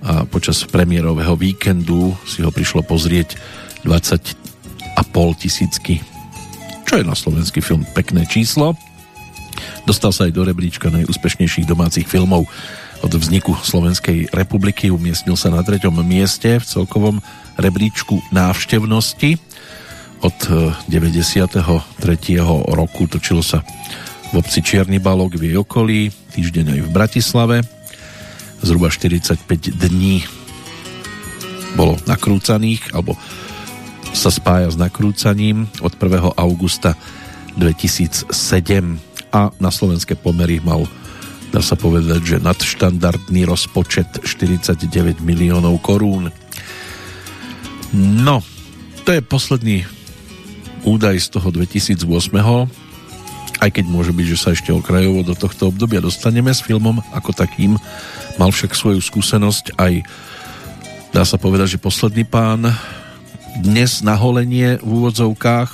a počas premiérového víkendu si ho prišlo pozrieť 20 a pol tisícky čo je na slovenský film pekné číslo. Dostal sa aj do rebríčka najúspešnejších domácich filmov od vzniku Slovenskej republiky. Umiestnil sa na treťom mieste v celkovom rebríčku návštevnosti od 93. E, roku točilo sa v obci Čierny balok v jej okolí, týždeň aj v Bratislave. Zhruba 45 dní bolo nakrúcaných, alebo sa spája s nakrúcaním od 1. augusta 2007 a na slovenské pomery mal dá sa povedať, že nadštandardný rozpočet 49 miliónov korún. No, to je posledný údaj z toho 2008 aj keď môže byť, že sa ešte okrajovo do tohto obdobia dostaneme s filmom ako takým. Mal však svoju skúsenosť aj, dá sa povedať, že posledný pán dnes na holenie v úvodzovkách,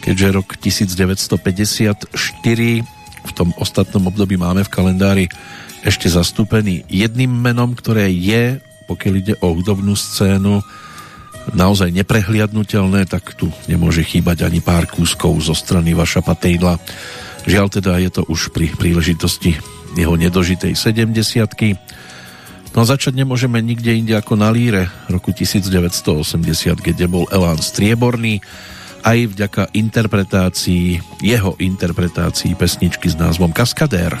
keďže rok 1954 v tom ostatnom období máme v kalendári ešte zastúpený jedným menom, ktoré je, pokiaľ ide o hudobnú scénu, naozaj neprehliadnutelné, tak tu nemôže chýbať ani pár kúskov zo strany Vaša Patejdla. Žiaľ teda je to už pri príležitosti jeho nedožitej 70 No a začať nemôžeme nikde inde ako na líre roku 1980, kde bol Elán Strieborný, aj vďaka interpretácii, jeho interpretácii pesničky s názvom Kaskadér.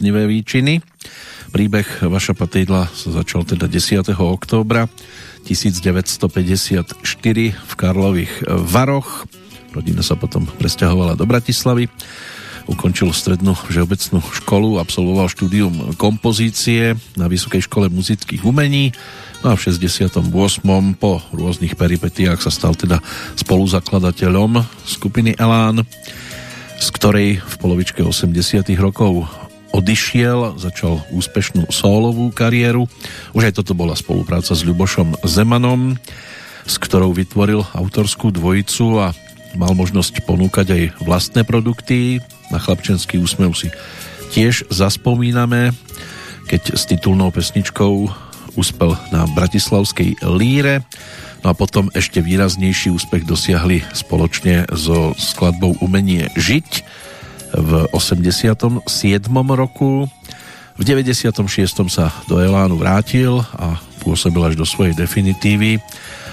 Bláznivé výčiny. Príbeh Vaša Patejdla sa začal teda 10. októbra 1954 v Karlových Varoch. Rodina sa potom presťahovala do Bratislavy. Ukončil strednú všeobecnú školu, absolvoval štúdium kompozície na Vysokej škole muzických umení no a v 68. po rôznych peripetiách sa stal teda spoluzakladateľom skupiny Elán, z ktorej v polovičke 80 rokov odišiel, začal úspešnú sólovú kariéru. Už aj toto bola spolupráca s Ľubošom Zemanom, s ktorou vytvoril autorskú dvojicu a mal možnosť ponúkať aj vlastné produkty. Na chlapčenský úsmev si tiež zaspomíname, keď s titulnou pesničkou uspel na Bratislavskej líre. No a potom ešte výraznejší úspech dosiahli spoločne so skladbou Umenie žiť v 87. roku. V 96. sa do Elánu vrátil a pôsobil až do svojej definitívy.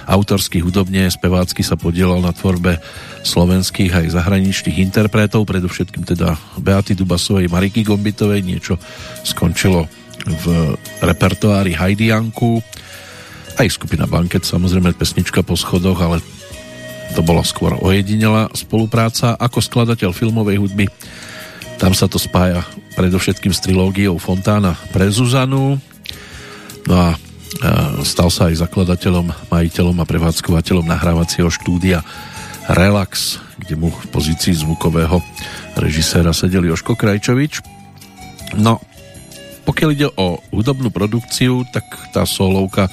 Autorsky hudobne, spevácky sa podielal na tvorbe slovenských aj zahraničných interpretov, predovšetkým teda Beaty Dubasovej, Mariky Gombitovej, niečo skončilo v repertoári Hajdianku, aj skupina Banket, samozrejme pesnička po schodoch, ale to bola skôr ojedinelá spolupráca ako skladateľ filmovej hudby. Tam sa to spája predovšetkým s trilógiou Fontána pre Zuzanu. No a stal sa aj zakladateľom, majiteľom a prevádzkovateľom nahrávacieho štúdia Relax, kde mu v pozícii zvukového režiséra sedel Joško Krajčovič. No, pokiaľ ide o hudobnú produkciu, tak tá solovka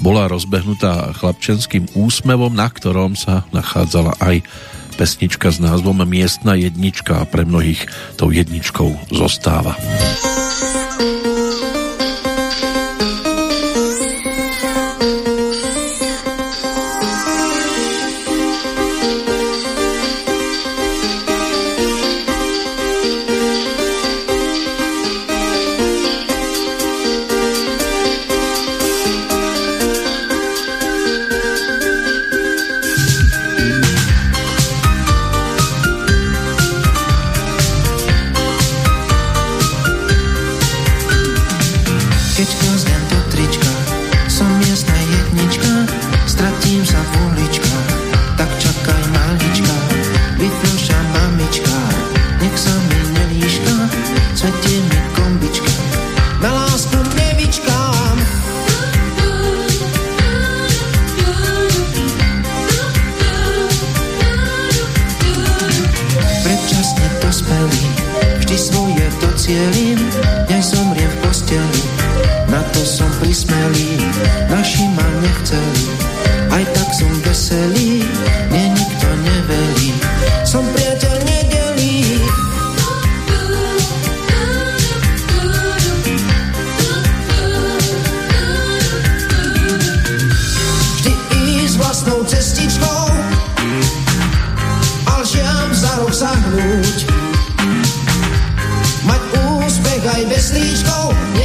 bola rozbehnutá chlapčenským úsmevom, na ktorom sa nachádzala aj pesnička s názvom Miestna jednička a pre mnohých tou jedničkou zostáva.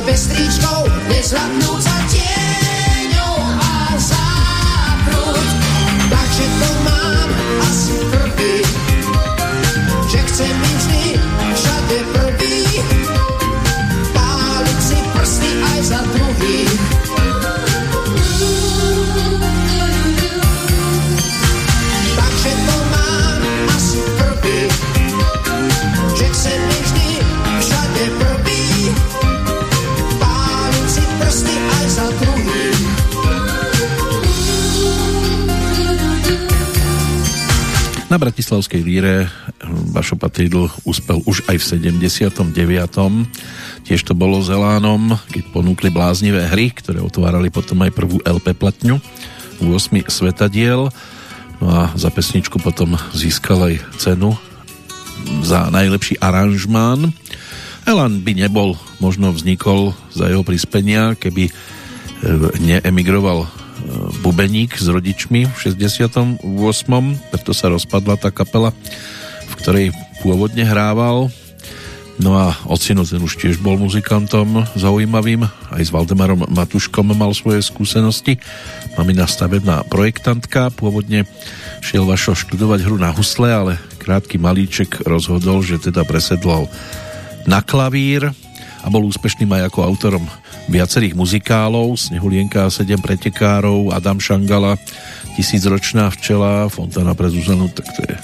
aj bez stričkov, nezhľadnúť za tieňou a za prúd. Tak všetko Bratislavskej líre Vašo Patrídl uspel už aj v 79. Tiež to bolo s Elánom, keď ponúkli bláznivé hry, ktoré otvárali potom aj prvú LP platňu 8 svetadiel. No a za pesničku potom získal aj cenu za najlepší aranžmán. Elan by nebol, možno vznikol za jeho prispenia, keby e, neemigroval bubeník s rodičmi v 68. Preto sa rozpadla tá kapela, v ktorej pôvodne hrával. No a ocino ten už tiež bol muzikantom zaujímavým. Aj s Valdemarom Matuškom mal svoje skúsenosti. Mamina stavebná projektantka. Pôvodne šiel Vašo študovať hru na husle, ale krátky malíček rozhodol, že teda presedlal na klavír a bol úspešným aj ako autorom viacerých muzikálov Snehulienka a sedem pretekárov Adam Šangala Tisícročná včela Fontana pre Zuzanu tak to je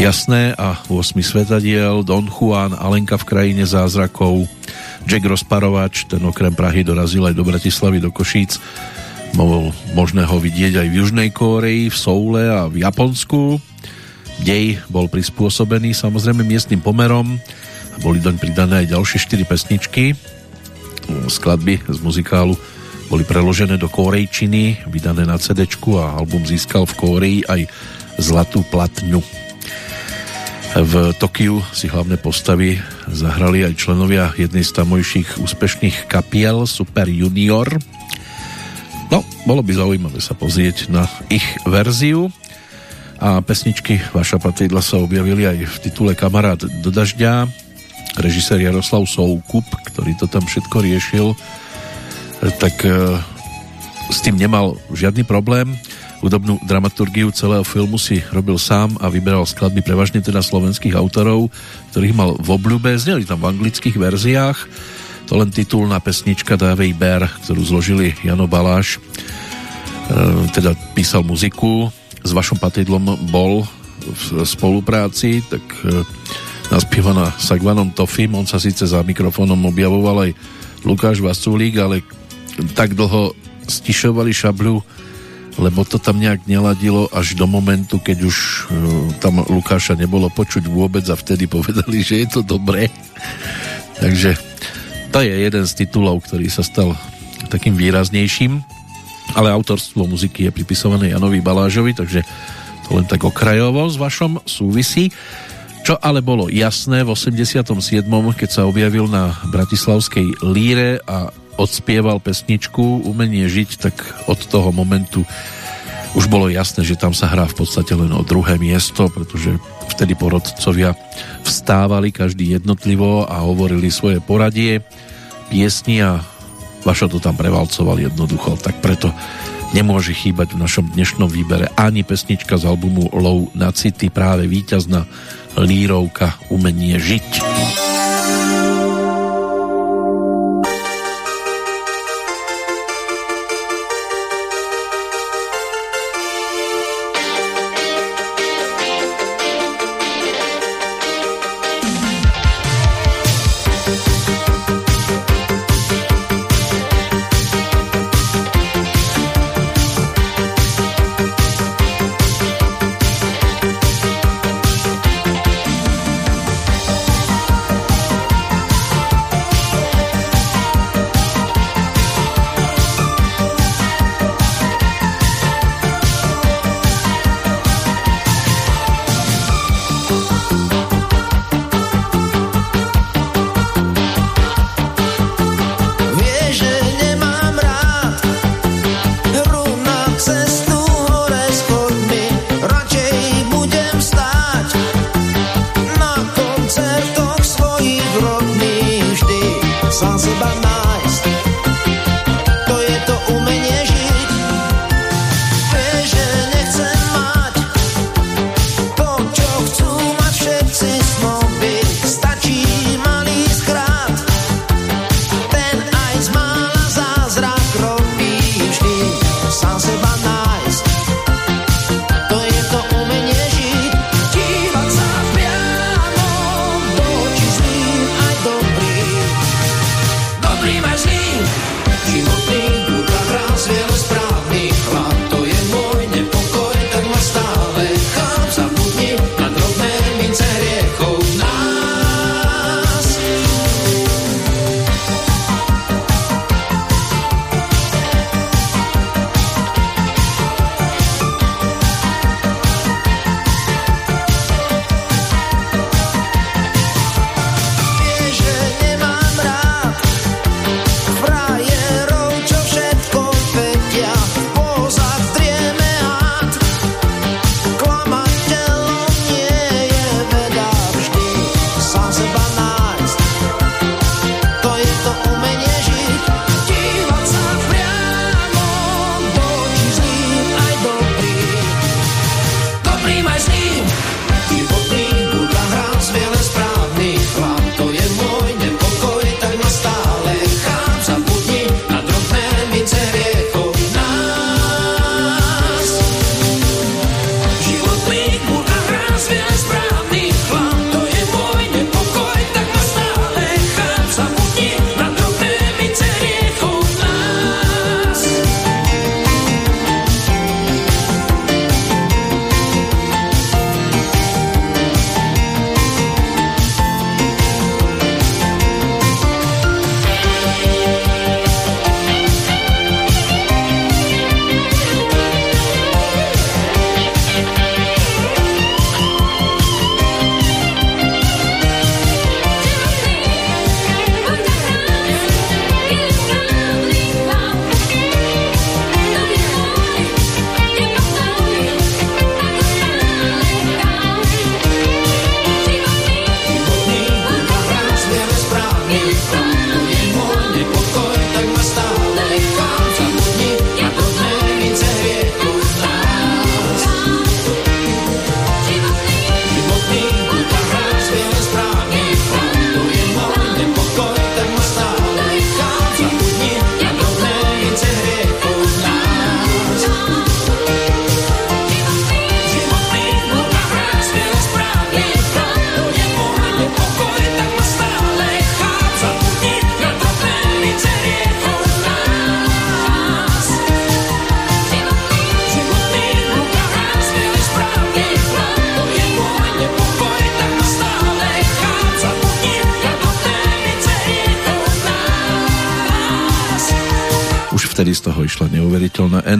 jasné. A 8 svetadiel Don Juan, Alenka v krajine zázrakov Jack Rozparovač ten okrem Prahy dorazil aj do Bratislavy, do Košíc. Bol možné ho vidieť aj v Južnej Kóreji, v Soule a v Japonsku. Dej bol prispôsobený samozrejme miestnym pomerom boli doň pridané aj ďalšie 4 pesničky skladby z muzikálu boli preložené do kórejčiny, vydané na CD a album získal v Kóreji aj zlatú platňu. V Tokiu si hlavné postavy zahrali aj členovia jednej z tamojších úspešných kapiel Super Junior. No, bolo by zaujímavé sa pozrieť na ich verziu a pesničky Vaša Patridla sa objavili aj v titule Kamarát do dažďa režisér Jaroslav Soukup, ktorý to tam všetko riešil, tak e, s tým nemal žiadny problém. Hudobnú dramaturgiu celého filmu si robil sám a vyberal skladby prevažne teda slovenských autorov, ktorých mal v obľúbe. Zneli tam v anglických verziách. To len titulná pesnička Davey Bear, ktorú zložili Jano Baláš. E, teda písal muziku. S vašom patidlom bol v spolupráci, tak e, naspievaná Sagvanom Tofim. On sa síce za mikrofónom objavoval aj Lukáš Vasulík, ale tak dlho stišovali šabľu, lebo to tam nejak neladilo až do momentu, keď už uh, tam Lukáša nebolo počuť vôbec a vtedy povedali, že je to dobré. Takže to je jeden z titulov, ktorý sa stal takým výraznejším, ale autorstvo muziky je pripisované Janovi Balážovi, takže to len tak okrajovo s vašom súvisí. Čo ale bolo jasné v 87., keď sa objavil na Bratislavskej líre a odspieval pesničku Umenie žiť, tak od toho momentu už bolo jasné, že tam sa hrá v podstate len o druhé miesto, pretože vtedy porodcovia vstávali každý jednotlivo a hovorili svoje poradie, piesni a Vašo to tam prevalcoval jednoducho, tak preto nemôže chýbať v našom dnešnom výbere ani pesnička z albumu Low na City, práve víťazná lírovka Umenie žiť.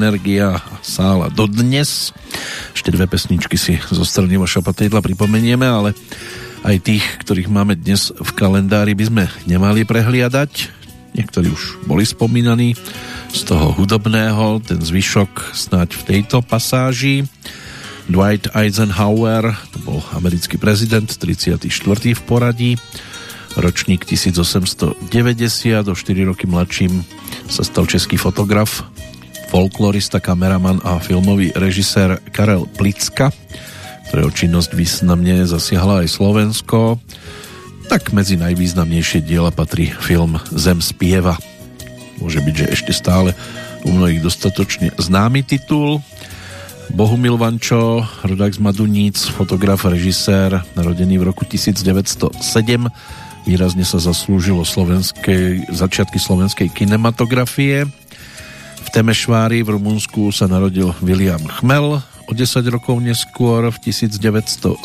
Energia sála dodnes. Ešte dve pesničky si zo strany Vaša Patejdla pripomenieme, ale aj tých, ktorých máme dnes v kalendári, by sme nemali prehliadať. Niektorí už boli spomínaní z toho hudobného, ten zvyšok snáď v tejto pasáži. Dwight Eisenhower, to bol americký prezident, 34. v poradí, ročník 1890, o 4 roky mladším sa stal český fotograf, folklorista, kameraman a filmový režisér Karel Plicka, ktorého činnosť významne zasiahla aj Slovensko. Tak medzi najvýznamnejšie diela patrí film Zem spieva. Môže byť, že ešte stále u mnohých dostatočne známy titul. Bohumil Vančo, rodák z Maduníc, fotograf, režisér, narodený v roku 1907, výrazne sa zaslúžilo slovenskej, začiatky slovenskej kinematografie. Temešvári v Rumunsku sa narodil William Chmel, o 10 rokov neskôr v 1917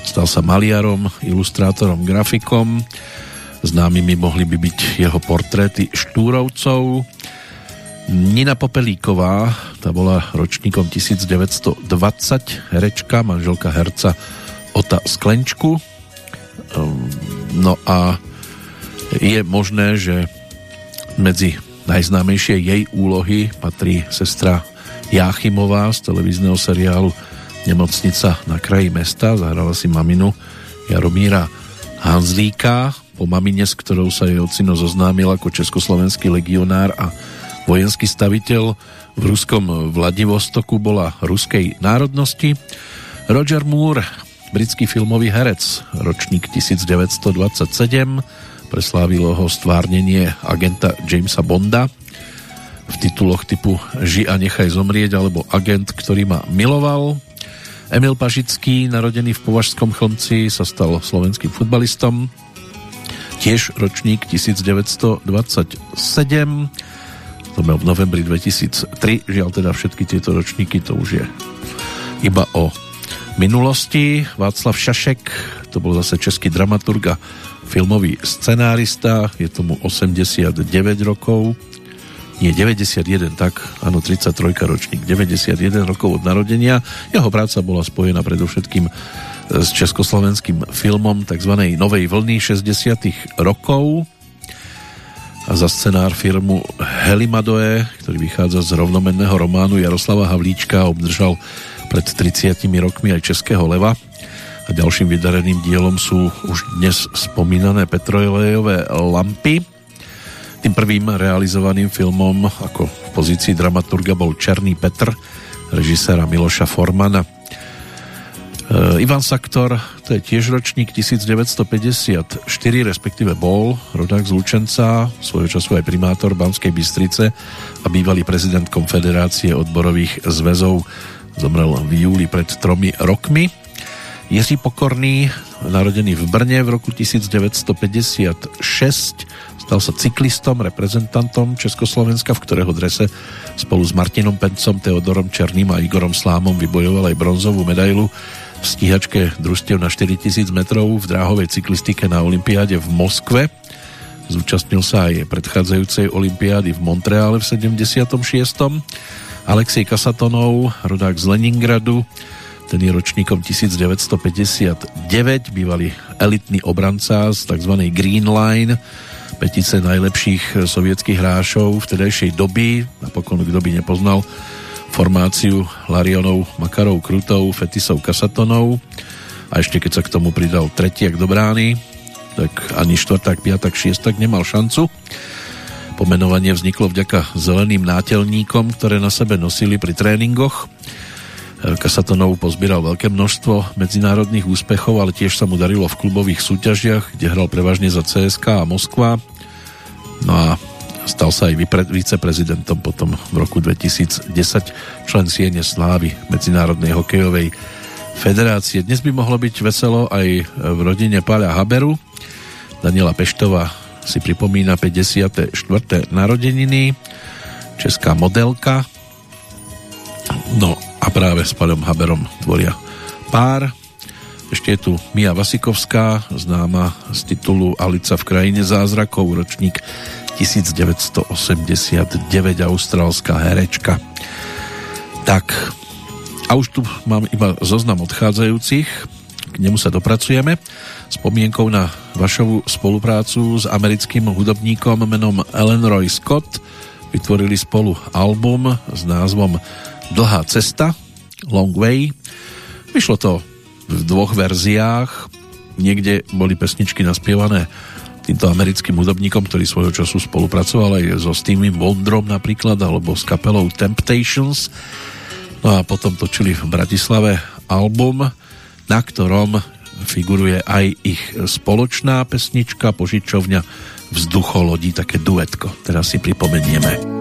stal sa maliarom, ilustrátorom, grafikom. Známymi mohli by byť jeho portréty Štúrovcov. Nina Popelíková, tá bola ročníkom 1920, herečka, manželka herca Ota Sklenčku, Ehm, no a je možné, že medzi najznámejšie jej úlohy patrí sestra Jáchymová z televízneho seriálu Nemocnica na kraji mesta. Zahrala si maminu Jaromíra Hanzlíka, po mamine, s ktorou sa jej ocino zoznámil ako československý legionár a vojenský staviteľ v ruskom Vladivostoku bola ruskej národnosti. Roger Moore britský filmový herec, ročník 1927, preslávilo ho stvárnenie agenta Jamesa Bonda v tituloch typu Ži a nechaj zomrieť alebo Agent, ktorý ma miloval. Emil Pažický, narodený v Považskom chlmci, sa stal slovenským futbalistom, tiež ročník 1927, zomrel v novembri 2003, žiaľ teda všetky tieto ročníky, to už je iba o minulosti. Václav Šašek, to bol zase český dramaturg a filmový scenárista, je tomu 89 rokov, nie 91, tak. Áno, 33 ročník, 91 rokov od narodenia. Jeho práca bola spojená predovšetkým s československým filmom tzv. novej vlny 60 rokov. A za scenár firmu Helimadoe, ktorý vychádza z rovnomenného románu Jaroslava Havlíčka, obdržal pred 30 rokmi aj Českého leva a ďalším vydareným dielom sú už dnes spomínané petrolejové lampy. Tým prvým realizovaným filmom ako v pozícii dramaturga bol Černý Petr režiséra Miloša Formana. E, Ivan Saktor, to je tiež ročník 1954, respektíve bol rodák z Lučenca, svojho času aj primátor Banskej Bystrice a bývalý prezident Konfederácie odborových zväzov Zomrel v júli pred tromi rokmi. Jiří Pokorný, narodený v Brne v roku 1956, stal sa cyklistom, reprezentantom Československa, v ktorého drese spolu s Martinom Pencom, Teodorom Černým a Igorom Slámom vybojoval aj bronzovú medailu v stíhačke družstiev na 4000 metrov v dráhovej cyklistike na Olympiáde v Moskve. Zúčastnil sa aj predchádzajúcej Olympiády v Montreale v 76. Alexej Kasatonov, rodák z Leningradu, ten je ročníkom 1959, bývalý elitný obranca z tzv. Green Line, petice najlepších sovietských hrášov vtedajšej doby, napokon kto by nepoznal formáciu Larionov, Makarov, Krutov, Fetisov, Kasatonov a ešte keď sa k tomu pridal tretiak do brány, tak ani štvrták, piatak, šiestak nemal šancu. Pomenovanie vzniklo vďaka zeleným nátelníkom, ktoré na sebe nosili pri tréningoch. Kasatonov pozbíral veľké množstvo medzinárodných úspechov, ale tiež sa mu darilo v klubových súťažiach, kde hral prevažne za CSK a Moskva. No a stal sa aj viceprezidentom potom v roku 2010 člen Siene Slávy Medzinárodnej hokejovej federácie. Dnes by mohlo byť veselo aj v rodine Páľa Haberu. Daniela Peštová si pripomína 54. narodeniny, česká modelka. No a práve s Paľom Haberom tvoria pár. Ešte je tu Mia Vasikovská, známa z titulu Alica v krajine zázrakov, ročník 1989 austrálska herečka. Tak, a už tu mám iba zoznam odchádzajúcich, k nemu sa dopracujeme spomienkou na vašovú spoluprácu s americkým hudobníkom menom Ellen Roy Scott. Vytvorili spolu album s názvom Dlhá cesta, Long Way. Vyšlo to v dvoch verziách. Niekde boli pesničky naspievané týmto americkým hudobníkom, ktorý svojho času spolupracoval aj so Stevie Wonderom napríklad, alebo s kapelou Temptations. No a potom točili v Bratislave album, na ktorom figuruje aj ich spoločná pesnička Požičovňa vzducholodí, také duetko. Teraz si pripomenieme.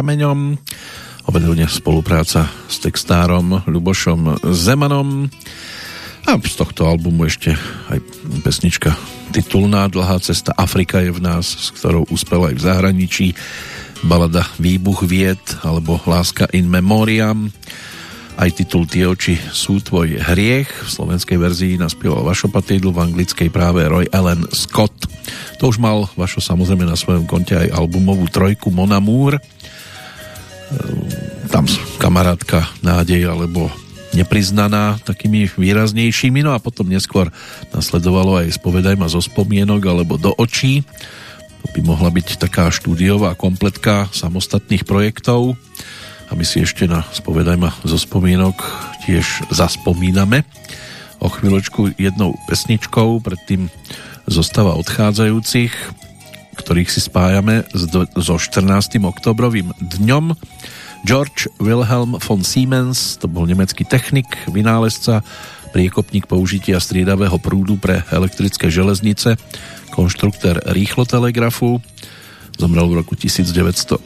Prameňom. Opätovne spolupráca s textárom Ľubošom Zemanom. A z tohto albumu ešte aj pesnička titulná Dlhá cesta Afrika je v nás, s ktorou uspel aj v zahraničí. Balada Výbuch vied alebo Láska in memoriam. Aj titul Tie oči sú tvoj hriech. V slovenskej verzii naspieval Vašo Patýdl, v anglickej práve Roy Allen Scott. To už mal Vašo samozrejme na svojom konte aj albumovú trojku Mon Amour tam kamarátka nádej alebo nepriznaná takými výraznejšími, no a potom neskôr nasledovalo aj spovedaj ma zo spomienok alebo do očí. To by mohla byť taká štúdiová kompletka samostatných projektov a my si ešte na Spovedaj ma zo spomínok tiež zaspomíname o chvíľočku jednou pesničkou, predtým zostava odchádzajúcich, ktorých si spájame so 14. oktobrovým dňom. George Wilhelm von Siemens, to bol nemecký technik, vynálezca, priekopník použitia striedavého prúdu pre elektrické železnice, konštruktor rýchlotelegrafu, zomrel v roku 1919,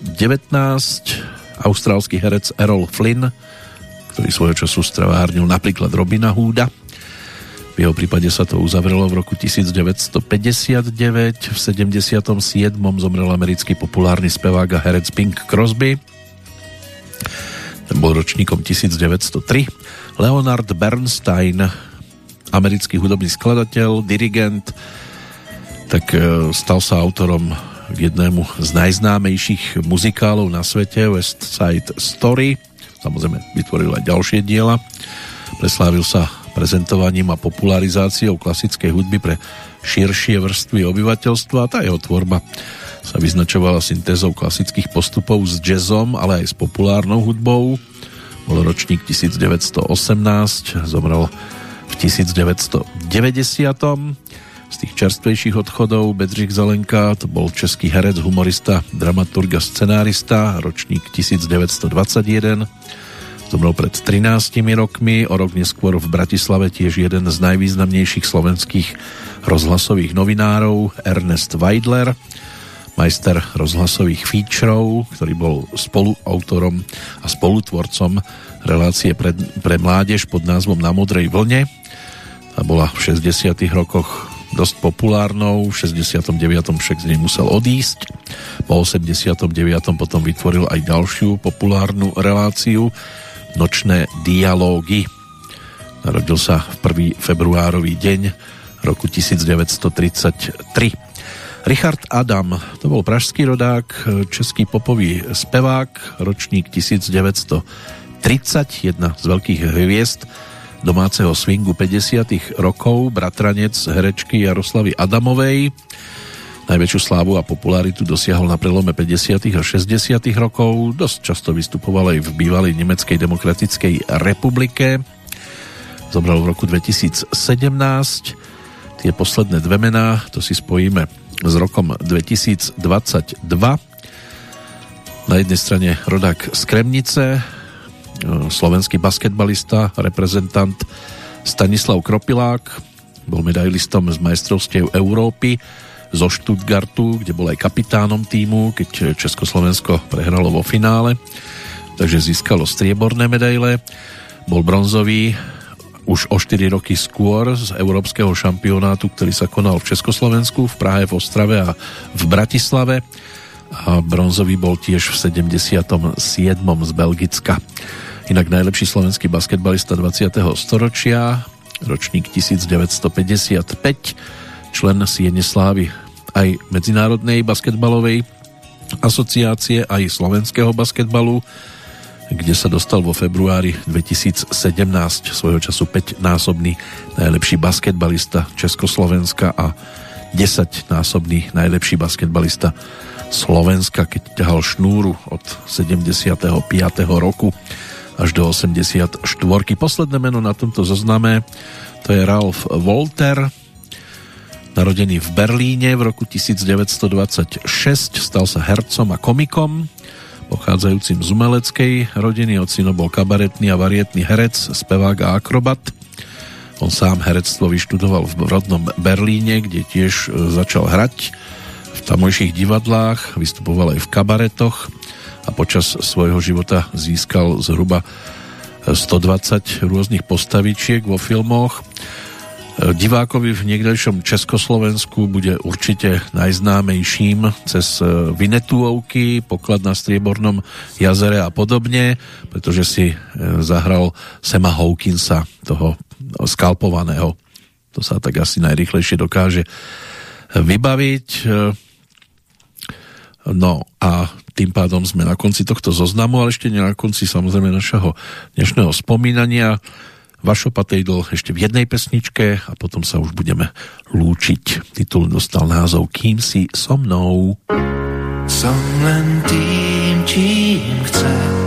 austrálsky herec Errol Flynn, ktorý svojho času stravárnil napríklad Robina Hooda. V jeho prípade sa to uzavrelo v roku 1959. V 77. zomrel americký populárny spevák a herec Pink Crosby. Ten bol ročníkom 1903. Leonard Bernstein, americký hudobný skladateľ, dirigent, tak e, stal sa autorom jednému z najznámejších muzikálov na svete West Side Story. Samozrejme vytvoril aj ďalšie diela. Preslávil sa prezentovaním a popularizáciou klasickej hudby pre širšie vrstvy obyvateľstva a tá jeho tvorba sa vyznačovala syntézou klasických postupov s jazzom, ale aj s populárnou hudbou. Bol ročník 1918, zomrel v 1990. Z tých čerstvejších odchodov Bedřich Zelenka, to bol český herec, humorista, dramaturg a scenárista, ročník 1921. Zomrel pred 13 rokmi, o rok neskôr v Bratislave tiež jeden z najvýznamnejších slovenských rozhlasových novinárov, Ernest Weidler, majster rozhlasových featurov, ktorý bol spoluautorom a spolutvorcom relácie pre, pre mládež pod názvom Na modrej vlne. A bola v 60 rokoch dosť populárnou, v 69. však z nej musel odísť. Po 89. potom vytvoril aj ďalšiu populárnu reláciu Nočné dialógy. Narodil sa v 1. februárový deň roku 1933. Richard Adam, to bol pražský rodák, český popový spevák, ročník 1930, jedna z veľkých hviezd domáceho swingu 50. rokov, bratranec herečky Jaroslavy Adamovej. Najväčšiu slávu a popularitu dosiahol na prelome 50. a 60. rokov. Dosť často vystupoval aj v bývalej Nemeckej demokratickej republike. Zobral v roku 2017. Tie posledné dve mená, to si spojíme s rokom 2022. Na jednej strane rodák z Kremnice, slovenský basketbalista, reprezentant Stanislav Kropilák, bol medailistom z majstrovstiev Európy zo Stuttgartu, kde bol aj kapitánom týmu, keď Československo prehralo vo finále, takže získalo strieborné medaile. Bol bronzový už o 4 roky skôr z európskeho šampionátu, ktorý sa konal v Československu, v Prahe, v Ostrave a v Bratislave a bronzový bol tiež v 77. z Belgicka. Inak najlepší slovenský basketbalista 20. storočia, ročník 1955, člen Siene Slávy aj Medzinárodnej basketbalovej asociácie, aj slovenského basketbalu, kde sa dostal vo februári 2017 svojho času 5-násobný najlepší basketbalista Československa a 10-násobný najlepší basketbalista Slovenska, keď ťahal šnúru od 75. roku až do 84. Posledné meno na tomto zozname to je Ralph Walter, narodený v Berlíne v roku 1926, stal sa hercom a komikom, pochádzajúcim z umeleckej rodiny, ocino bol kabaretný a varietný herec, spevák a akrobat. On sám herectvo vyštudoval v rodnom Berlíne, kde tiež e, začal hrať v tamojších divadlách, vystupoval aj v kabaretoch a počas svojho života získal zhruba 120 rôznych postavičiek vo filmoch. Divákovi v niekdejšom Československu bude určite najznámejším cez Vinetuovky, poklad na Striebornom jazere a podobne, pretože si e, zahral Sema Hawkinsa, toho skalpovaného. To sa tak asi najrychlejšie dokáže vybaviť. No a tým pádom sme na konci tohto zoznamu, ale ešte nie na konci samozrejme našeho dnešného spomínania. Vašo Patejdl ešte v jednej pesničke a potom sa už budeme lúčiť. Titul dostal názov Kým si so mnou. Som len tým, čím chcem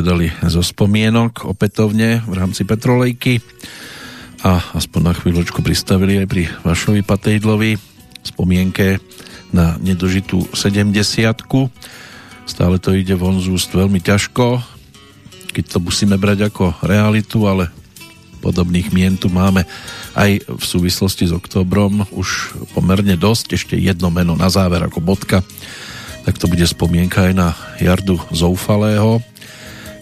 povedali zo spomienok opätovne v rámci Petrolejky a aspoň na chvíľočku pristavili aj pri Vašovi Patejdlovi spomienke na nedožitú 70. Stále to ide von z úst veľmi ťažko, keď to musíme brať ako realitu, ale podobných mien tu máme aj v súvislosti s oktobrom už pomerne dosť, ešte jedno meno na záver ako bodka. Tak to bude spomienka aj na Jardu Zoufalého,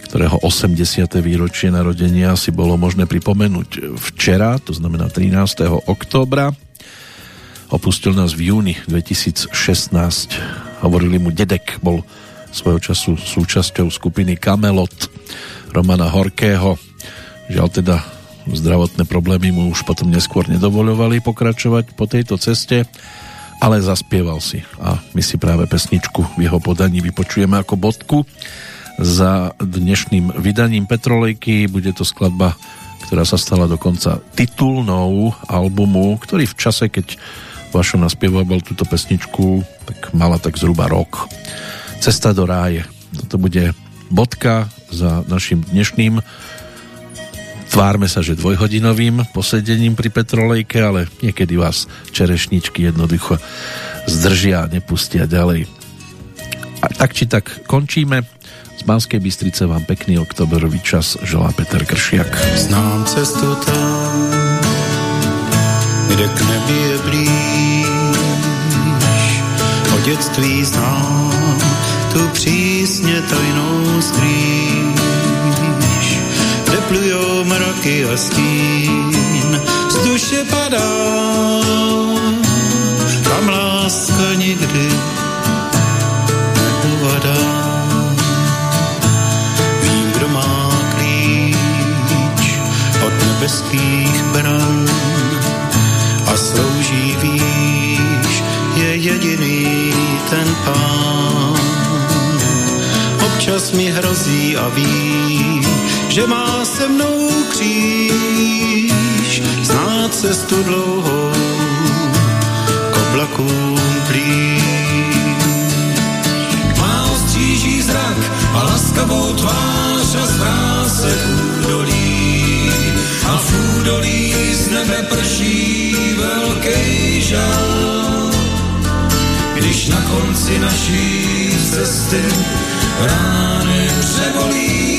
ktorého 80. výročie narodenia si bolo možné pripomenúť včera, to znamená 13. októbra. Opustil nás v júni 2016. Hovorili mu Dedek, bol svojho času súčasťou skupiny Kamelot Romana Horkého. Žiaľ teda zdravotné problémy mu už potom neskôr nedovoľovali pokračovať po tejto ceste, ale zaspieval si a my si práve pesničku v jeho podaní vypočujeme ako bodku za dnešným vydaním Petrolejky. Bude to skladba, ktorá sa stala dokonca titulnou albumu, ktorý v čase, keď Vašo naspieval túto pesničku, tak mala tak zhruba rok. Cesta do ráje. Toto bude bodka za našim dnešným tvárme sa, že dvojhodinovým posedením pri Petrolejke, ale niekedy vás čerešničky jednoducho zdržia a nepustia ďalej. A tak či tak končíme. Banskej Bystrice vám pekný oktoberový čas želá Peter Kršiak. Znám cestu tam, kde k nebi je blíž. O dětství znám tu přísně tajnou strýž, kde plujou mraky a stín, z duše padá, tam láska nikdy nebeských bran, a slouží výš, je jediný ten pán. Občas mi hrozí a ví, že má se mnou kříž, zná cestu dlouhou k oblakům blíž. Má ostříží zrak a laskavou tvář a zvrá se a v údolí z nebe prší velký žal. Když na konci naší cesty rány převolí,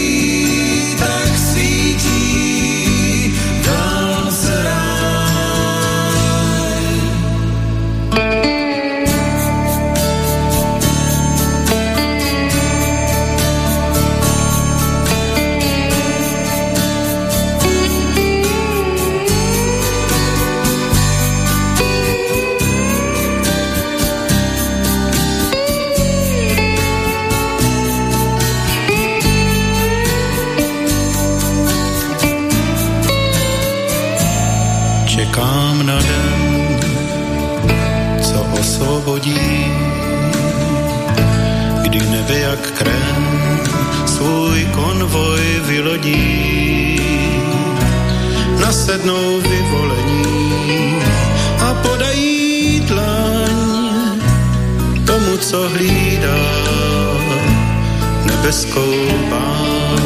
osvobodí, kdy nebe jak krém svůj konvoj vylodí. Nasednou vyvolení a podají dlaň tomu, co hlídá nebeskou páň.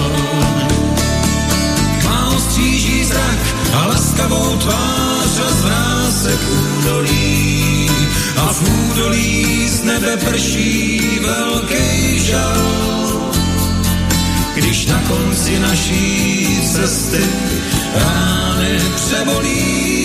Má ostříží zrak a laskavou tvář a zvrá se k údolí. A v údolí z nebe prší velký žal. Když na konci naší cesty rány přebolí,